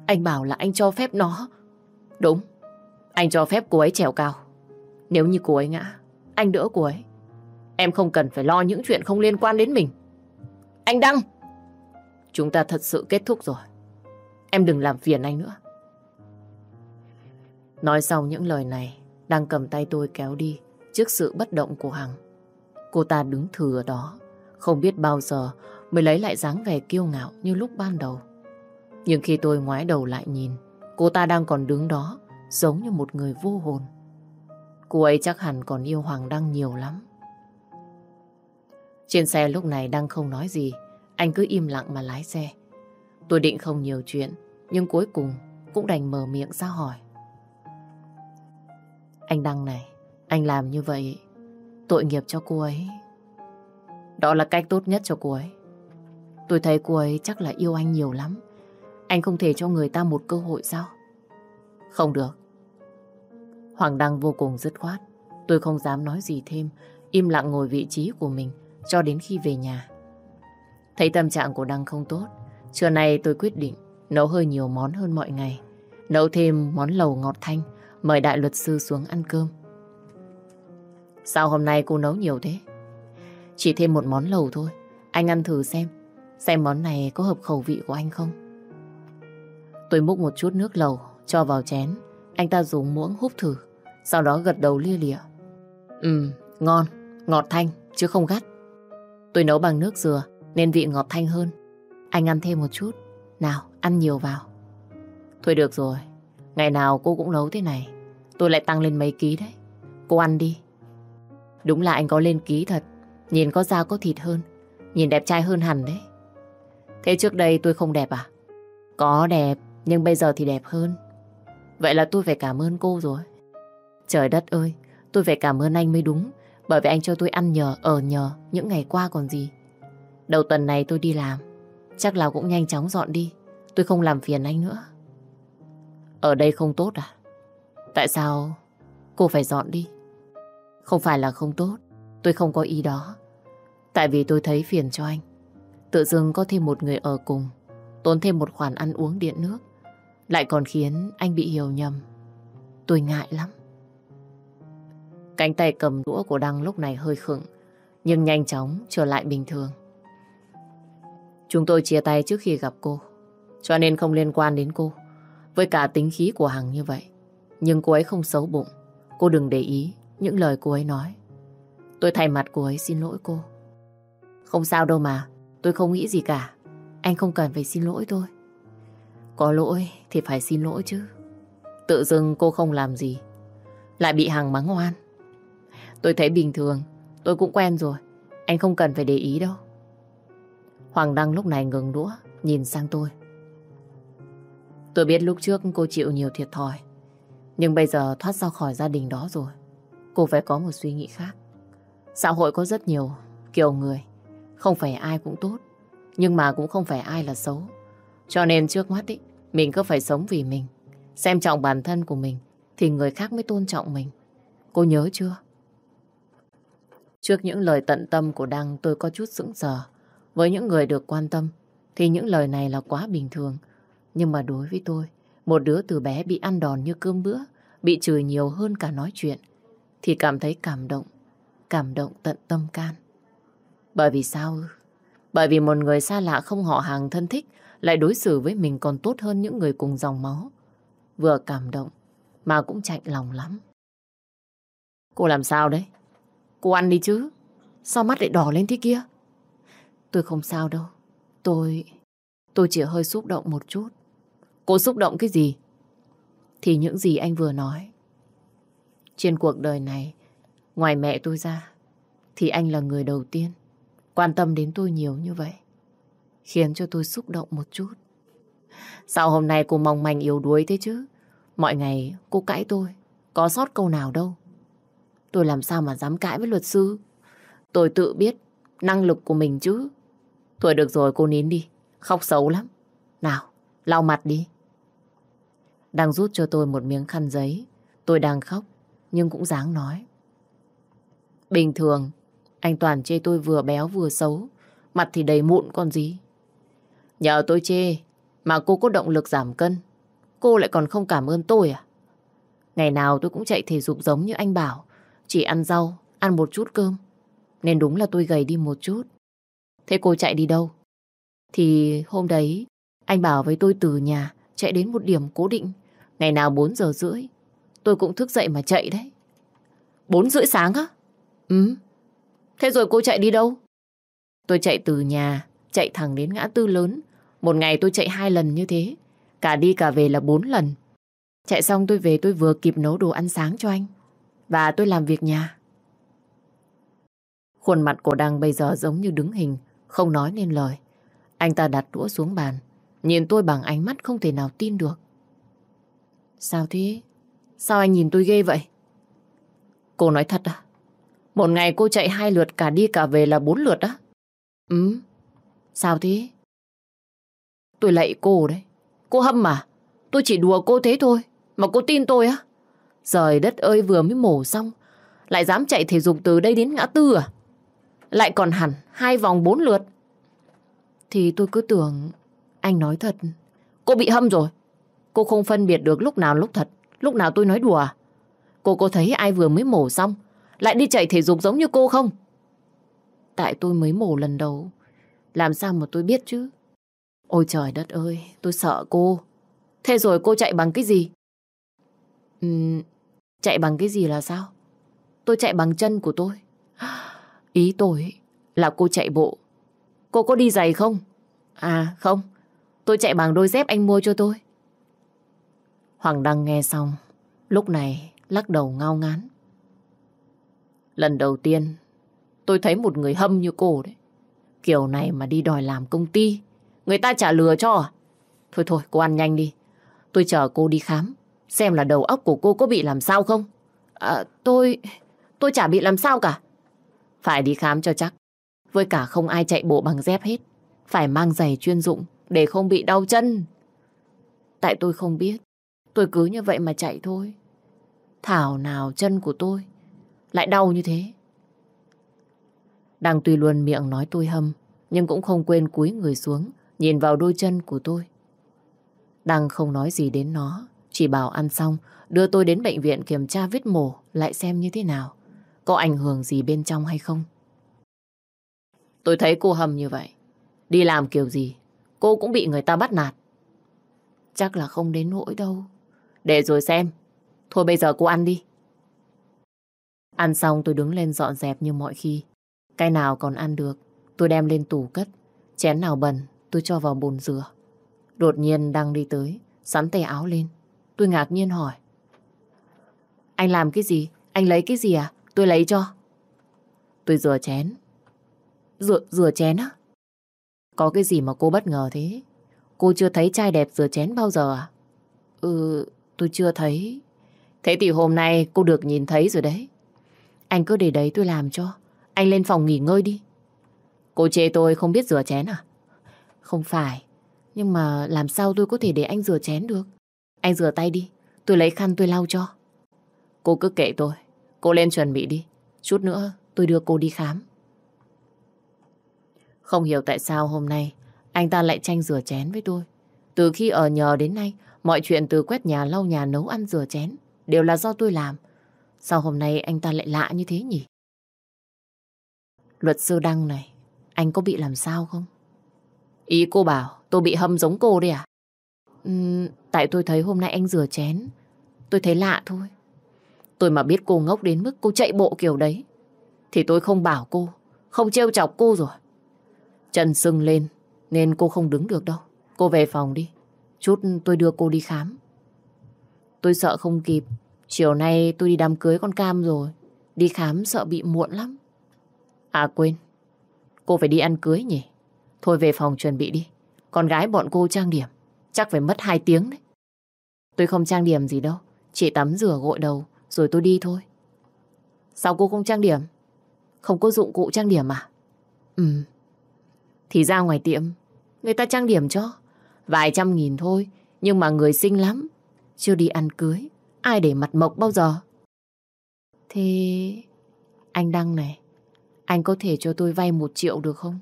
Anh bảo là anh cho phép nó. Đúng, anh cho phép cô ấy trèo cao. Nếu như cô ấy ngã, anh đỡ cô ấy. Em không cần phải lo những chuyện không liên quan đến mình. Anh Đăng! Chúng ta thật sự kết thúc rồi. Em đừng làm phiền anh nữa. Nói xong những lời này, Đăng cầm tay tôi kéo đi trước sự bất động của Hằng. Cô ta đứng thừa ở đó, không biết bao giờ mới lấy lại dáng vẻ kiêu ngạo như lúc ban đầu. Nhưng khi tôi ngoái đầu lại nhìn, cô ta đang còn đứng đó, giống như một người vô hồn. Cô ấy chắc hẳn còn yêu Hoàng Đăng nhiều lắm. Trên xe lúc này đang không nói gì, anh cứ im lặng mà lái xe. Tôi định không nhiều chuyện, nhưng cuối cùng cũng đành mở miệng ra hỏi. Anh Đăng này, anh làm như vậy, tội nghiệp cho cô ấy. Đó là cách tốt nhất cho cô ấy. Tôi thấy cô ấy chắc là yêu anh nhiều lắm. Anh không thể cho người ta một cơ hội sao? Không được. Hoàng Đăng vô cùng dứt khoát. Tôi không dám nói gì thêm, im lặng ngồi vị trí của mình cho đến khi về nhà. Thấy tâm trạng của Đăng không tốt, trưa nay tôi quyết định nấu hơi nhiều món hơn mọi ngày. Nấu thêm món lầu ngọt thanh, mời đại luật sư xuống ăn cơm. Sao hôm nay cô nấu nhiều thế? Chỉ thêm một món lầu thôi. Anh ăn thử xem, xem món này có hợp khẩu vị của anh không. Tôi múc một chút nước lầu, cho vào chén. Anh ta dùng muỗng húp thử, sau đó gật đầu lia lịa. Ừ, ngon, ngọt thanh, chứ không gắt. Tôi nấu bằng nước dừa, nên vị ngọt thanh hơn. Anh ăn thêm một chút. Nào, ăn nhiều vào. Thôi được rồi, ngày nào cô cũng nấu thế này. Tôi lại tăng lên mấy ký đấy. Cô ăn đi. Đúng là anh có lên ký thật. Nhìn có da có thịt hơn. Nhìn đẹp trai hơn hẳn đấy. Thế trước đây tôi không đẹp à? Có đẹp, nhưng bây giờ thì đẹp hơn. Vậy là tôi phải cảm ơn cô rồi. Trời đất ơi, tôi phải cảm ơn anh mới đúng. Bởi vì anh cho tôi ăn nhờ, ở nhờ những ngày qua còn gì. Đầu tuần này tôi đi làm. Chắc là cũng nhanh chóng dọn đi. Tôi không làm phiền anh nữa. Ở đây không tốt à? Tại sao cô phải dọn đi? Không phải là không tốt. Tôi không có ý đó. Tại vì tôi thấy phiền cho anh. Tự dưng có thêm một người ở cùng. Tốn thêm một khoản ăn uống điện nước. Lại còn khiến anh bị hiểu nhầm. Tôi ngại lắm. Cánh tay cầm đũa của Đăng lúc này hơi khựng. Nhưng nhanh chóng trở lại bình thường. Chúng tôi chia tay trước khi gặp cô. Cho nên không liên quan đến cô. Với cả tính khí của Hằng như vậy. Nhưng cô ấy không xấu bụng. Cô đừng để ý những lời cô ấy nói. Tôi thay mặt cô ấy xin lỗi cô. Không sao đâu mà. Tôi không nghĩ gì cả. Anh không cần phải xin lỗi tôi. Có lỗi thì phải xin lỗi chứ. Tự dưng cô không làm gì. Lại bị Hằng mắng oan. Tôi thấy bình thường. tôi cũng quen rồi. Anh không cần phải để ý đâu. Hoàng Đăng lúc này ngừng đũa, nhìn sang tôi. Tôi biết lúc trước cô chịu nhiều thiệt thòi. Nhưng bây giờ thoát ra khỏi gia đình đó rồi. Cô phải có một suy nghĩ khác. Xã hội có rất nhiều kiểu người. Không phải ai cũng tốt. Nhưng mà cũng không phải ai là xấu. Cho nên trước mắt ý, mình cứ phải sống vì mình. Xem trọng bản thân của mình thì người khác mới tôn trọng mình. Cô nhớ chưa? Trước những lời tận tâm của Đăng tôi có chút sững sờ. Với những người được quan tâm thì những lời này là quá bình thường. Nhưng mà đối với tôi, một đứa từ bé bị ăn đòn như cơm bữa, bị chửi nhiều hơn cả nói chuyện, thì cảm thấy cảm động, cảm động tận tâm can. Bởi vì sao Bởi vì một người xa lạ không họ hàng thân thích lại đối xử với mình còn tốt hơn những người cùng dòng máu. Vừa cảm động mà cũng chạnh lòng lắm. Cô làm sao đấy? Cô ăn đi chứ. Sao mắt lại đỏ lên thế kia? Tôi không sao đâu. Tôi... Tôi chỉ hơi xúc động một chút. Cô xúc động cái gì? Thì những gì anh vừa nói. Trên cuộc đời này, ngoài mẹ tôi ra, thì anh là người đầu tiên quan tâm đến tôi nhiều như vậy. Khiến cho tôi xúc động một chút. Sao hôm nay cô mong manh yếu đuối thế chứ? Mọi ngày cô cãi tôi, có sót câu nào đâu. Tôi làm sao mà dám cãi với luật sư? Tôi tự biết năng lực của mình chứ. Thôi được rồi cô nín đi, khóc xấu lắm. Nào, lau mặt đi. Đang rút cho tôi một miếng khăn giấy. Tôi đang khóc, nhưng cũng dáng nói. Bình thường, anh Toàn chê tôi vừa béo vừa xấu. Mặt thì đầy mụn còn gì. Nhờ tôi chê, mà cô có động lực giảm cân. Cô lại còn không cảm ơn tôi à? Ngày nào tôi cũng chạy thể dục giống như anh bảo. Chỉ ăn rau, ăn một chút cơm. Nên đúng là tôi gầy đi một chút. Thế cô chạy đi đâu? Thì hôm đấy, anh bảo với tôi từ nhà chạy đến một điểm cố định. Ngày nào 4 giờ rưỡi. Tôi cũng thức dậy mà chạy đấy. 4 rưỡi sáng á? Ừ. Thế rồi cô chạy đi đâu? Tôi chạy từ nhà, chạy thẳng đến ngã tư lớn. Một ngày tôi chạy hai lần như thế. Cả đi cả về là bốn lần. Chạy xong tôi về tôi vừa kịp nấu đồ ăn sáng cho anh. Và tôi làm việc nhà. Khuôn mặt của Đăng bây giờ giống như đứng hình, không nói nên lời. Anh ta đặt đũa xuống bàn, nhìn tôi bằng ánh mắt không thể nào tin được. Sao thế? Sao anh nhìn tôi ghê vậy? Cô nói thật à? Một ngày cô chạy hai lượt cả đi cả về là bốn lượt á? Ừ. Sao thế? Tôi lạy cô đấy. Cô hâm mà. Tôi chỉ đùa cô thế thôi. Mà cô tin tôi á? Trời đất ơi vừa mới mổ xong. Lại dám chạy thể dục từ đây đến ngã tư à? Lại còn hẳn hai vòng bốn lượt. Thì tôi cứ tưởng anh nói thật. Cô bị hâm rồi. Cô không phân biệt được lúc nào lúc thật, lúc nào tôi nói đùa à? Cô có thấy ai vừa mới mổ xong lại đi chạy thể dục giống như cô không? Tại tôi mới mổ lần đầu. Làm sao mà tôi biết chứ? Ôi trời đất ơi, tôi sợ cô. Thế rồi cô chạy bằng cái gì? Uhm, chạy bằng cái gì là sao? Tôi chạy bằng chân của tôi. Ý tôi là cô chạy bộ. Cô có đi giày không? À không, tôi chạy bằng đôi dép anh mua cho tôi. Hoàng Đăng nghe xong, lúc này lắc đầu ngao ngán. Lần đầu tiên tôi thấy một người hâm như cô đấy. Kiểu này mà đi đòi làm công ty, người ta trả lừa cho à? Thôi thôi, cô ăn nhanh đi. Tôi chờ cô đi khám, xem là đầu óc của cô có bị làm sao không? À, tôi... tôi chả bị làm sao cả. Phải đi khám cho chắc. Với cả không ai chạy bộ bằng dép hết. Phải mang giày chuyên dụng để không bị đau chân. Tại tôi không biết. Tôi cứ như vậy mà chạy thôi. Thảo nào chân của tôi lại đau như thế. Đang tùy luôn miệng nói tôi hâm, nhưng cũng không quên cúi người xuống, nhìn vào đôi chân của tôi. Đăng không nói gì đến nó, chỉ bảo ăn xong, đưa tôi đến bệnh viện kiểm tra vết mổ, lại xem như thế nào. Có ảnh hưởng gì bên trong hay không? Tôi thấy cô hầm như vậy. Đi làm kiểu gì, cô cũng bị người ta bắt nạt. Chắc là không đến nỗi đâu. Để rồi xem. Thôi bây giờ cô ăn đi. Ăn xong tôi đứng lên dọn dẹp như mọi khi. Cái nào còn ăn được, tôi đem lên tủ cất. Chén nào bẩn, tôi cho vào bồn rửa. Đột nhiên đang đi tới, sắn tay áo lên. Tôi ngạc nhiên hỏi. Anh làm cái gì? Anh lấy cái gì à? Tôi lấy cho. Tôi rửa chén. Rửa, rửa chén á? Có cái gì mà cô bất ngờ thế? Cô chưa thấy trai đẹp rửa chén bao giờ à? Ừ, tôi chưa thấy. Thế thì hôm nay cô được nhìn thấy rồi đấy. Anh cứ để đấy tôi làm cho. Anh lên phòng nghỉ ngơi đi. Cô chê tôi không biết rửa chén à? Không phải. Nhưng mà làm sao tôi có thể để anh rửa chén được? Anh rửa tay đi. Tôi lấy khăn tôi lau cho. Cô cứ kệ tôi. Cô lên chuẩn bị đi. Chút nữa tôi đưa cô đi khám. Không hiểu tại sao hôm nay anh ta lại tranh rửa chén với tôi. Từ khi ở nhờ đến nay, mọi chuyện từ quét nhà, lau nhà, nấu ăn, rửa chén đều là do tôi làm. Sao hôm nay anh ta lại lạ như thế nhỉ? Luật sư Đăng này, anh có bị làm sao không? Ý cô bảo tôi bị hâm giống cô đấy à? Uhm, tại tôi thấy hôm nay anh rửa chén. Tôi thấy lạ thôi. Tôi mà biết cô ngốc đến mức cô chạy bộ kiểu đấy. Thì tôi không bảo cô, không trêu chọc cô rồi. Chân sưng lên nên cô không đứng được đâu. Cô về phòng đi. Chút tôi đưa cô đi khám. Tôi sợ không kịp. Chiều nay tôi đi đám cưới con Cam rồi. Đi khám sợ bị muộn lắm. À quên. Cô phải đi ăn cưới nhỉ? Thôi về phòng chuẩn bị đi. Con gái bọn cô trang điểm. Chắc phải mất 2 tiếng đấy. Tôi không trang điểm gì đâu. Chỉ tắm rửa gội đầu rồi tôi đi thôi. Sao cô không trang điểm? Không có dụng cụ trang điểm à? Ừ. Thì ra ngoài tiệm, người ta trang điểm cho. Vài trăm nghìn thôi, nhưng mà người xinh lắm. Chưa đi ăn cưới, ai để mặt mộc bao giờ? Thế... Anh Đăng này, anh có thể cho tôi vay một triệu được không?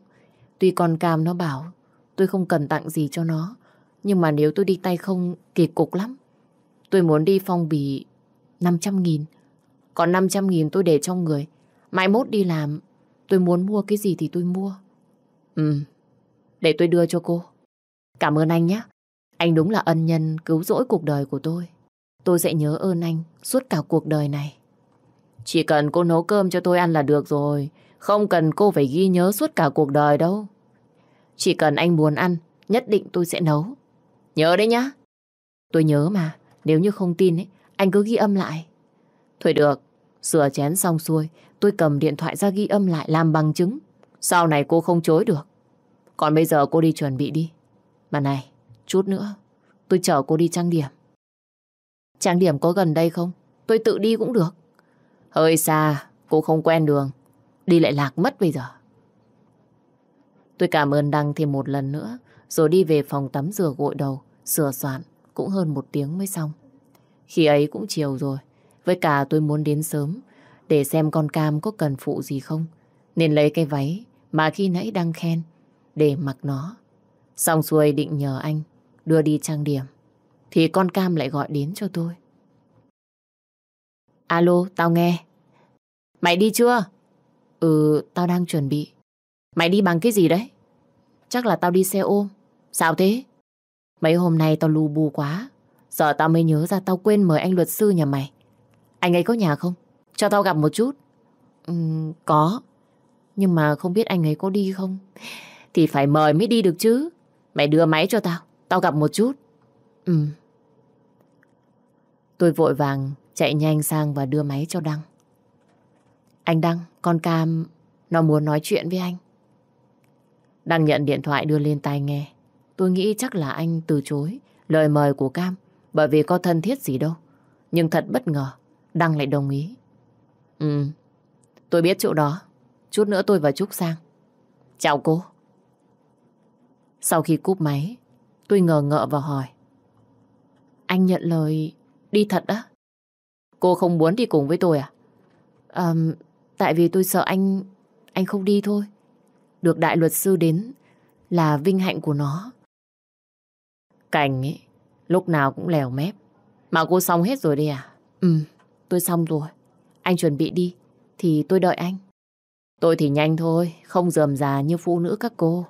Tuy con cam nó bảo tôi không cần tặng gì cho nó. Nhưng mà nếu tôi đi tay không kỳ cục lắm. Tôi muốn đi phong bì 500 nghìn. Còn 500 nghìn tôi để trong người. Mai mốt đi làm, tôi muốn mua cái gì thì tôi mua. Ừ, để tôi đưa cho cô. Cảm ơn anh nhé. Anh đúng là ân nhân cứu rỗi cuộc đời của tôi. Tôi sẽ nhớ ơn anh suốt cả cuộc đời này. Chỉ cần cô nấu cơm cho tôi ăn là được rồi. Không cần cô phải ghi nhớ suốt cả cuộc đời đâu. Chỉ cần anh muốn ăn, nhất định tôi sẽ nấu. Nhớ đấy nhá. Tôi nhớ mà, nếu như không tin ấy, anh cứ ghi âm lại. Thôi được, sửa chén xong xuôi, tôi cầm điện thoại ra ghi âm lại làm bằng chứng. Sau này cô không chối được. Còn bây giờ cô đi chuẩn bị đi. Mà này, chút nữa, tôi chở cô đi trang điểm. Trang điểm có gần đây không? Tôi tự đi cũng được. Hơi xa, cô không quen đường. Đi lại lạc mất bây giờ. Tôi cảm ơn Đăng thêm một lần nữa, rồi đi về phòng tắm rửa gội đầu, sửa soạn, cũng hơn một tiếng mới xong. Khi ấy cũng chiều rồi, với cả tôi muốn đến sớm, để xem con Cam có cần phụ gì không, nên lấy cái váy mà khi nãy đang khen, để mặc nó. Xong xuôi định nhờ anh đưa đi trang điểm, thì con Cam lại gọi đến cho tôi. Alo, tao nghe. Mày đi chưa? Ừ, tao đang chuẩn bị. Mày đi bằng cái gì đấy? Chắc là tao đi xe ôm. Sao thế? Mấy hôm nay tao lù bù quá. Giờ tao mới nhớ ra tao quên mời anh luật sư nhà mày. Anh ấy có nhà không? Cho tao gặp một chút. Ừ, có. Nhưng mà không biết anh ấy có đi không? Thì phải mời mới đi được chứ. Mày đưa máy cho tao. Tao gặp một chút. Ừ. Tôi vội vàng chạy nhanh sang và đưa máy cho Đăng. Anh Đăng, con Cam, nó muốn nói chuyện với anh. Đăng nhận điện thoại đưa lên tai nghe. Tôi nghĩ chắc là anh từ chối lời mời của Cam bởi vì có thân thiết gì đâu. Nhưng thật bất ngờ, Đăng lại đồng ý. Ừ, tôi biết chỗ đó. Chút nữa tôi và Trúc sang. Chào cô. Sau khi cúp máy, tôi ngờ ngợ và hỏi. Anh nhận lời đi thật á? Cô không muốn đi cùng với tôi à? À, tại vì tôi sợ anh anh không đi thôi. Được đại luật sư đến là vinh hạnh của nó. Cảnh ấy, lúc nào cũng lèo mép. Mà cô xong hết rồi đi à? Ừ, tôi xong rồi. Anh chuẩn bị đi, thì tôi đợi anh. Tôi thì nhanh thôi, không dườm già như phụ nữ các cô.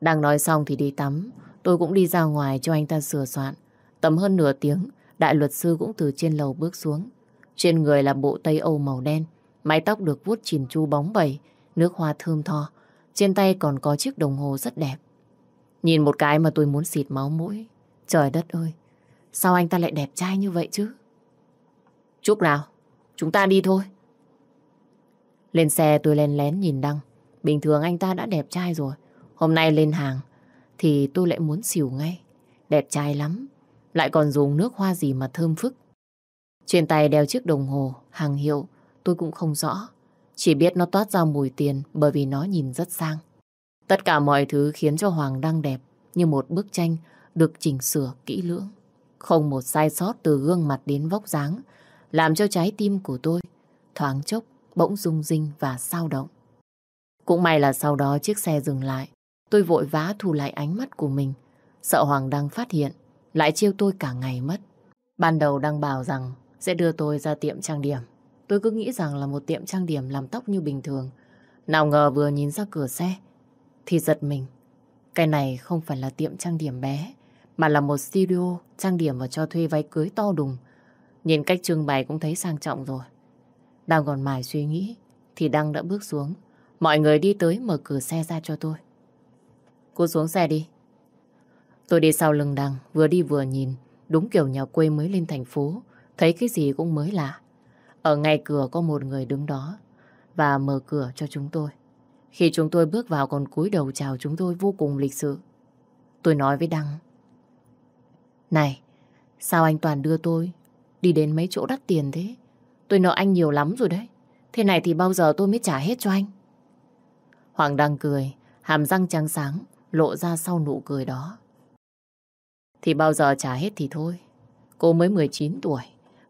Đang nói xong thì đi tắm, tôi cũng đi ra ngoài cho anh ta sửa soạn. Tầm hơn nửa tiếng, đại luật sư cũng từ trên lầu bước xuống. Trên người là bộ tây âu màu đen, mái tóc được vuốt chỉn chu bóng bẩy, nước hoa thơm tho. Trên tay còn có chiếc đồng hồ rất đẹp. Nhìn một cái mà tôi muốn xịt máu mũi. Trời đất ơi, sao anh ta lại đẹp trai như vậy chứ? Chúc nào, chúng ta đi thôi. Lên xe tôi lén lén nhìn Đăng. Bình thường anh ta đã đẹp trai rồi. Hôm nay lên hàng thì tôi lại muốn xỉu ngay. Đẹp trai lắm. Lại còn dùng nước hoa gì mà thơm phức. Trên tay đeo chiếc đồng hồ, hàng hiệu, tôi cũng không rõ. Chỉ biết nó toát ra mùi tiền bởi vì nó nhìn rất sang. Tất cả mọi thứ khiến cho Hoàng Đăng đẹp như một bức tranh được chỉnh sửa kỹ lưỡng. Không một sai sót từ gương mặt đến vóc dáng, làm cho trái tim của tôi thoáng chốc bỗng rung rinh và sao động. Cũng may là sau đó chiếc xe dừng lại, tôi vội vã thu lại ánh mắt của mình, sợ Hoàng Đăng phát hiện, lại chiêu tôi cả ngày mất. Ban đầu Đăng bảo rằng sẽ đưa tôi ra tiệm trang điểm. Tôi cứ nghĩ rằng là một tiệm trang điểm làm tóc như bình thường. Nào ngờ vừa nhìn ra cửa xe, thì giật mình. Cái này không phải là tiệm trang điểm bé, mà là một studio trang điểm và cho thuê váy cưới to đùng. Nhìn cách trưng bày cũng thấy sang trọng rồi. Đang còn mải suy nghĩ, thì Đăng đã bước xuống. Mọi người đi tới mở cửa xe ra cho tôi. Cô xuống xe đi. Tôi đi sau lưng Đăng, vừa đi vừa nhìn. Đúng kiểu nhà quê mới lên thành phố, thấy cái gì cũng mới lạ. Ở ngay cửa có một người đứng đó và mở cửa cho chúng tôi. Khi chúng tôi bước vào còn cúi đầu chào chúng tôi vô cùng lịch sự. Tôi nói với Đăng. Này, sao anh Toàn đưa tôi đi đến mấy chỗ đắt tiền thế? Tôi nợ anh nhiều lắm rồi đấy. Thế này thì bao giờ tôi mới trả hết cho anh? Hoàng Đăng cười, hàm răng trắng sáng, lộ ra sau nụ cười đó. Thì bao giờ trả hết thì thôi. Cô mới 19 tuổi,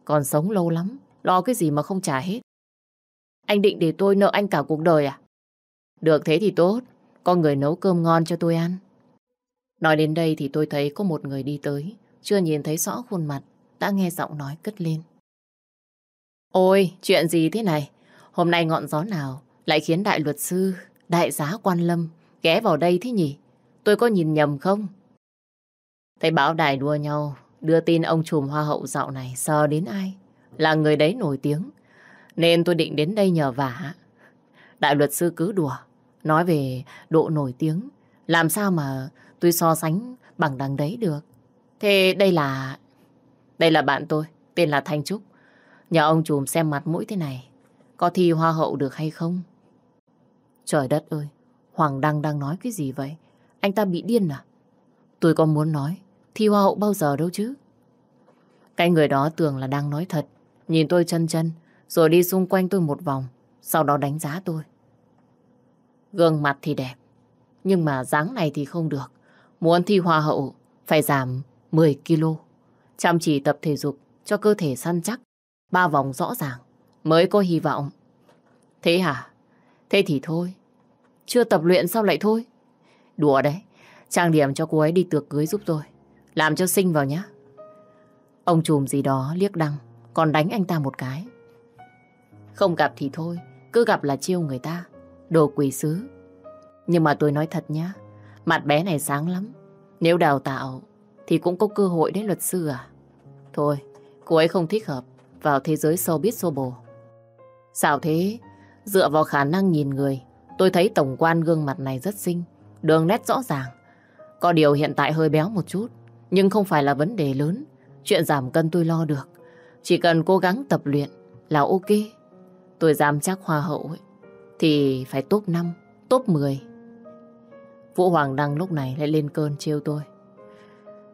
còn sống lâu lắm, lo cái gì mà không trả hết. Anh định để tôi nợ anh cả cuộc đời à? Được thế thì tốt, có người nấu cơm ngon cho tôi ăn. Nói đến đây thì tôi thấy có một người đi tới, chưa nhìn thấy rõ khuôn mặt, đã nghe giọng nói cất lên. Ôi, chuyện gì thế này? Hôm nay ngọn gió nào lại khiến đại luật sư, đại giá quan lâm ghé vào đây thế nhỉ? Tôi có nhìn nhầm không? Thấy báo đài đua nhau, đưa tin ông trùm hoa hậu dạo này sờ đến ai? Là người đấy nổi tiếng. Nên tôi định đến đây nhờ vả. Đại luật sư cứ đùa, nói về độ nổi tiếng. Làm sao mà tôi so sánh bằng đằng đấy được? Thế đây là... Đây là bạn tôi, tên là Thanh Trúc. Nhờ ông chùm xem mặt mũi thế này, có thi hoa hậu được hay không? Trời đất ơi, Hoàng Đăng đang nói cái gì vậy? Anh ta bị điên à? Tôi có muốn nói, thi hoa hậu bao giờ đâu chứ? Cái người đó tưởng là đang nói thật, nhìn tôi chân chân, rồi đi xung quanh tôi một vòng, sau đó đánh giá tôi. Gương mặt thì đẹp, nhưng mà dáng này thì không được. Muốn thi hoa hậu, phải giảm 10 kg. Chăm chỉ tập thể dục cho cơ thể săn chắc, ba vòng rõ ràng, mới có hy vọng. Thế hả? Thế thì thôi. Chưa tập luyện sao lại thôi? Đùa đấy. Trang điểm cho cô ấy đi tược cưới giúp tôi. Làm cho xinh vào nhá. Ông chùm gì đó liếc đăng, còn đánh anh ta một cái. Không gặp thì thôi, cứ gặp là chiêu người ta. Đồ quỷ sứ. Nhưng mà tôi nói thật nhá, mặt bé này sáng lắm. Nếu đào tạo thì cũng có cơ hội đấy luật sư à. Thôi, cô ấy không thích hợp vào thế giới showbiz biết xô bồ. Sao thế? Dựa vào khả năng nhìn người, tôi thấy tổng quan gương mặt này rất xinh, đường nét rõ ràng. Có điều hiện tại hơi béo một chút, nhưng không phải là vấn đề lớn. Chuyện giảm cân tôi lo được. Chỉ cần cố gắng tập luyện là ok. Tôi dám chắc hoa hậu ấy, thì phải top 5, top 10. Vũ Hoàng Đăng lúc này lại lên cơn trêu tôi.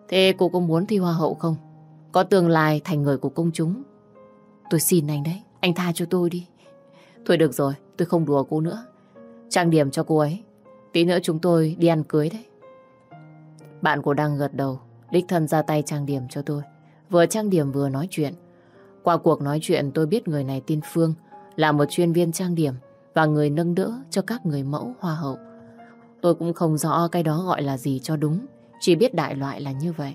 Thế cô có muốn thi hoa hậu không? Có tương lai thành người của công chúng. Tôi xin anh đấy, anh tha cho tôi đi. Thôi được rồi, tôi không đùa cô nữa. Trang điểm cho cô ấy. Tí nữa chúng tôi đi ăn cưới đấy. Bạn của Đăng gật đầu, đích thân ra tay trang điểm cho tôi. Vừa trang điểm vừa nói chuyện. Qua cuộc nói chuyện tôi biết người này tin Phương, là một chuyên viên trang điểm và người nâng đỡ cho các người mẫu hoa hậu. Tôi cũng không rõ cái đó gọi là gì cho đúng, chỉ biết đại loại là như vậy.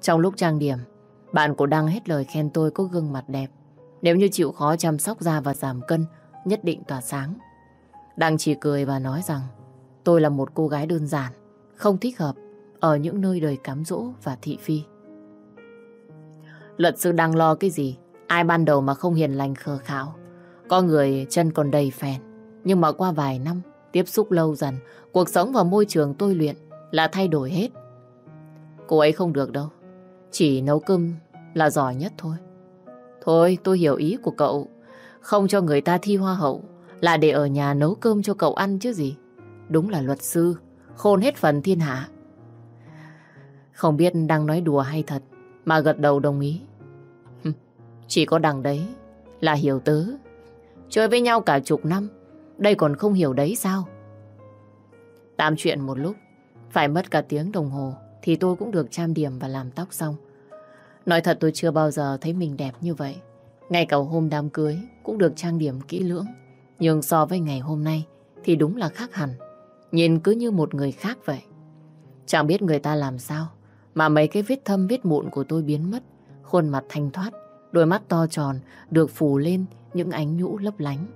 Trong lúc trang điểm, bạn của Đăng hết lời khen tôi có gương mặt đẹp. Nếu như chịu khó chăm sóc da và giảm cân, nhất định tỏa sáng. Đăng chỉ cười và nói rằng tôi là một cô gái đơn giản, không thích hợp ở những nơi đời cám dỗ và thị phi. Luật sư đang lo cái gì? Ai ban đầu mà không hiền lành khờ khảo? Có người chân còn đầy phèn, nhưng mà qua vài năm, tiếp xúc lâu dần, cuộc sống và môi trường tôi luyện là thay đổi hết. Cô ấy không được đâu. Chỉ nấu cơm là giỏi nhất thôi. Thôi tôi hiểu ý của cậu. Không cho người ta thi hoa hậu là để ở nhà nấu cơm cho cậu ăn chứ gì. Đúng là luật sư, khôn hết phần thiên hạ. Không biết đang nói đùa hay thật, mà gật đầu đồng ý. Chỉ có đằng đấy là hiểu tớ. Chơi với nhau cả chục năm, đây còn không hiểu đấy sao? Tạm chuyện một lúc, phải mất cả tiếng đồng hồ thì tôi cũng được trang điểm và làm tóc xong. Nói thật tôi chưa bao giờ thấy mình đẹp như vậy. Ngay cả hôm đám cưới cũng được trang điểm kỹ lưỡng. Nhưng so với ngày hôm nay thì đúng là khác hẳn. Nhìn cứ như một người khác vậy. Chẳng biết người ta làm sao mà mấy cái vết thâm vết mụn của tôi biến mất. Khuôn mặt thanh thoát, đôi mắt to tròn được phủ lên những ánh nhũ lấp lánh.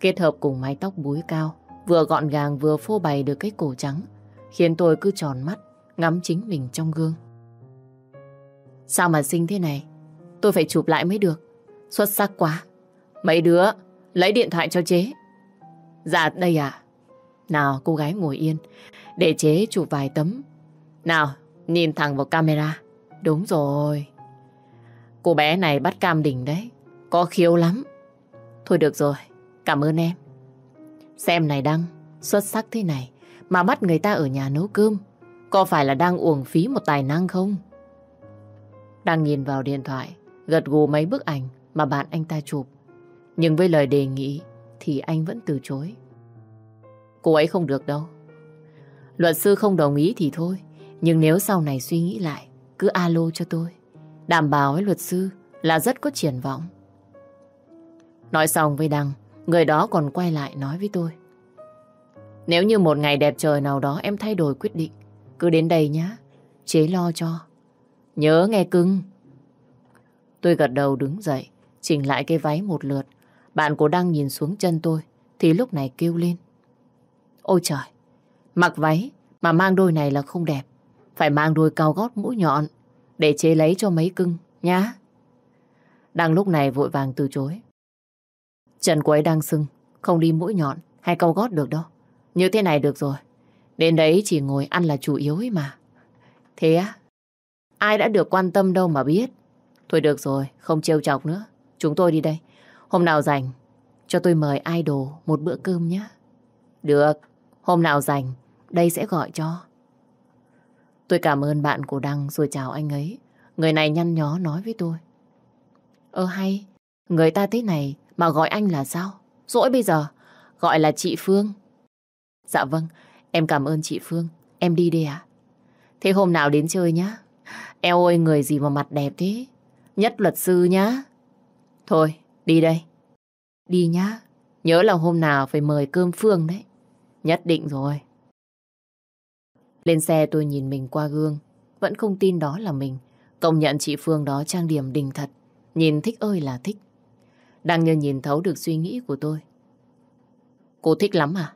Kết hợp cùng mái tóc búi cao, vừa gọn gàng vừa phô bày được cái cổ trắng, khiến tôi cứ tròn mắt, ngắm chính mình trong gương. Sao mà xinh thế này? Tôi phải chụp lại mới được. Xuất sắc quá. Mấy đứa, lấy điện thoại cho chế. Dạ, đây à? Nào, cô gái ngồi yên, để chế chụp vài tấm. Nào, nhìn thẳng vào camera. Đúng rồi. Cô bé này bắt cam đỉnh đấy. Có khiếu lắm. Thôi được rồi, cảm ơn em. Xem này Đăng, xuất sắc thế này mà bắt người ta ở nhà nấu cơm. Có phải là đang uổng phí một tài năng không? Đang nhìn vào điện thoại, gật gù mấy bức ảnh mà bạn anh ta chụp. Nhưng với lời đề nghị thì anh vẫn từ chối. Cô ấy không được đâu. Luật sư không đồng ý thì thôi. Nhưng nếu sau này suy nghĩ lại, cứ alo cho tôi. Đảm bảo với luật sư là rất có triển vọng. Nói xong với Đăng, người đó còn quay lại nói với tôi. Nếu như một ngày đẹp trời nào đó em thay đổi quyết định, cứ đến đây nhá, chế lo cho. Nhớ nghe cưng. Tôi gật đầu đứng dậy, chỉnh lại cái váy một lượt. Bạn của Đăng nhìn xuống chân tôi, thì lúc này kêu lên. Ôi trời, mặc váy mà mang đôi này là không đẹp. Phải mang đôi cao gót mũi nhọn để chế lấy cho mấy cưng, nhá. Đăng lúc này vội vàng từ chối. Chân của ấy đang sưng, không đi mũi nhọn hay câu gót được đâu. Như thế này được rồi. Đến đấy chỉ ngồi ăn là chủ yếu ấy mà. Thế á? Ai đã được quan tâm đâu mà biết. Thôi được rồi, không trêu chọc nữa. Chúng tôi đi đây. Hôm nào rảnh, cho tôi mời idol một bữa cơm nhé. Được, hôm nào rảnh, đây sẽ gọi cho. Tôi cảm ơn bạn của Đăng rồi chào anh ấy. Người này nhăn nhó nói với tôi. Ơ hay, người ta thế này mà gọi anh là sao? Dỗi bây giờ, gọi là chị Phương. Dạ vâng, em cảm ơn chị Phương. Em đi đi ạ. Thế hôm nào đến chơi nhá. Eo ơi, người gì mà mặt đẹp thế? Nhất luật sư nhá. Thôi, đi đây. Đi nhá. Nhớ là hôm nào phải mời cơm Phương đấy. Nhất định rồi. Lên xe tôi nhìn mình qua gương. Vẫn không tin đó là mình. Công nhận chị Phương đó trang điểm đình thật. Nhìn thích ơi là thích. Đang như nhìn thấu được suy nghĩ của tôi. Cô thích lắm à?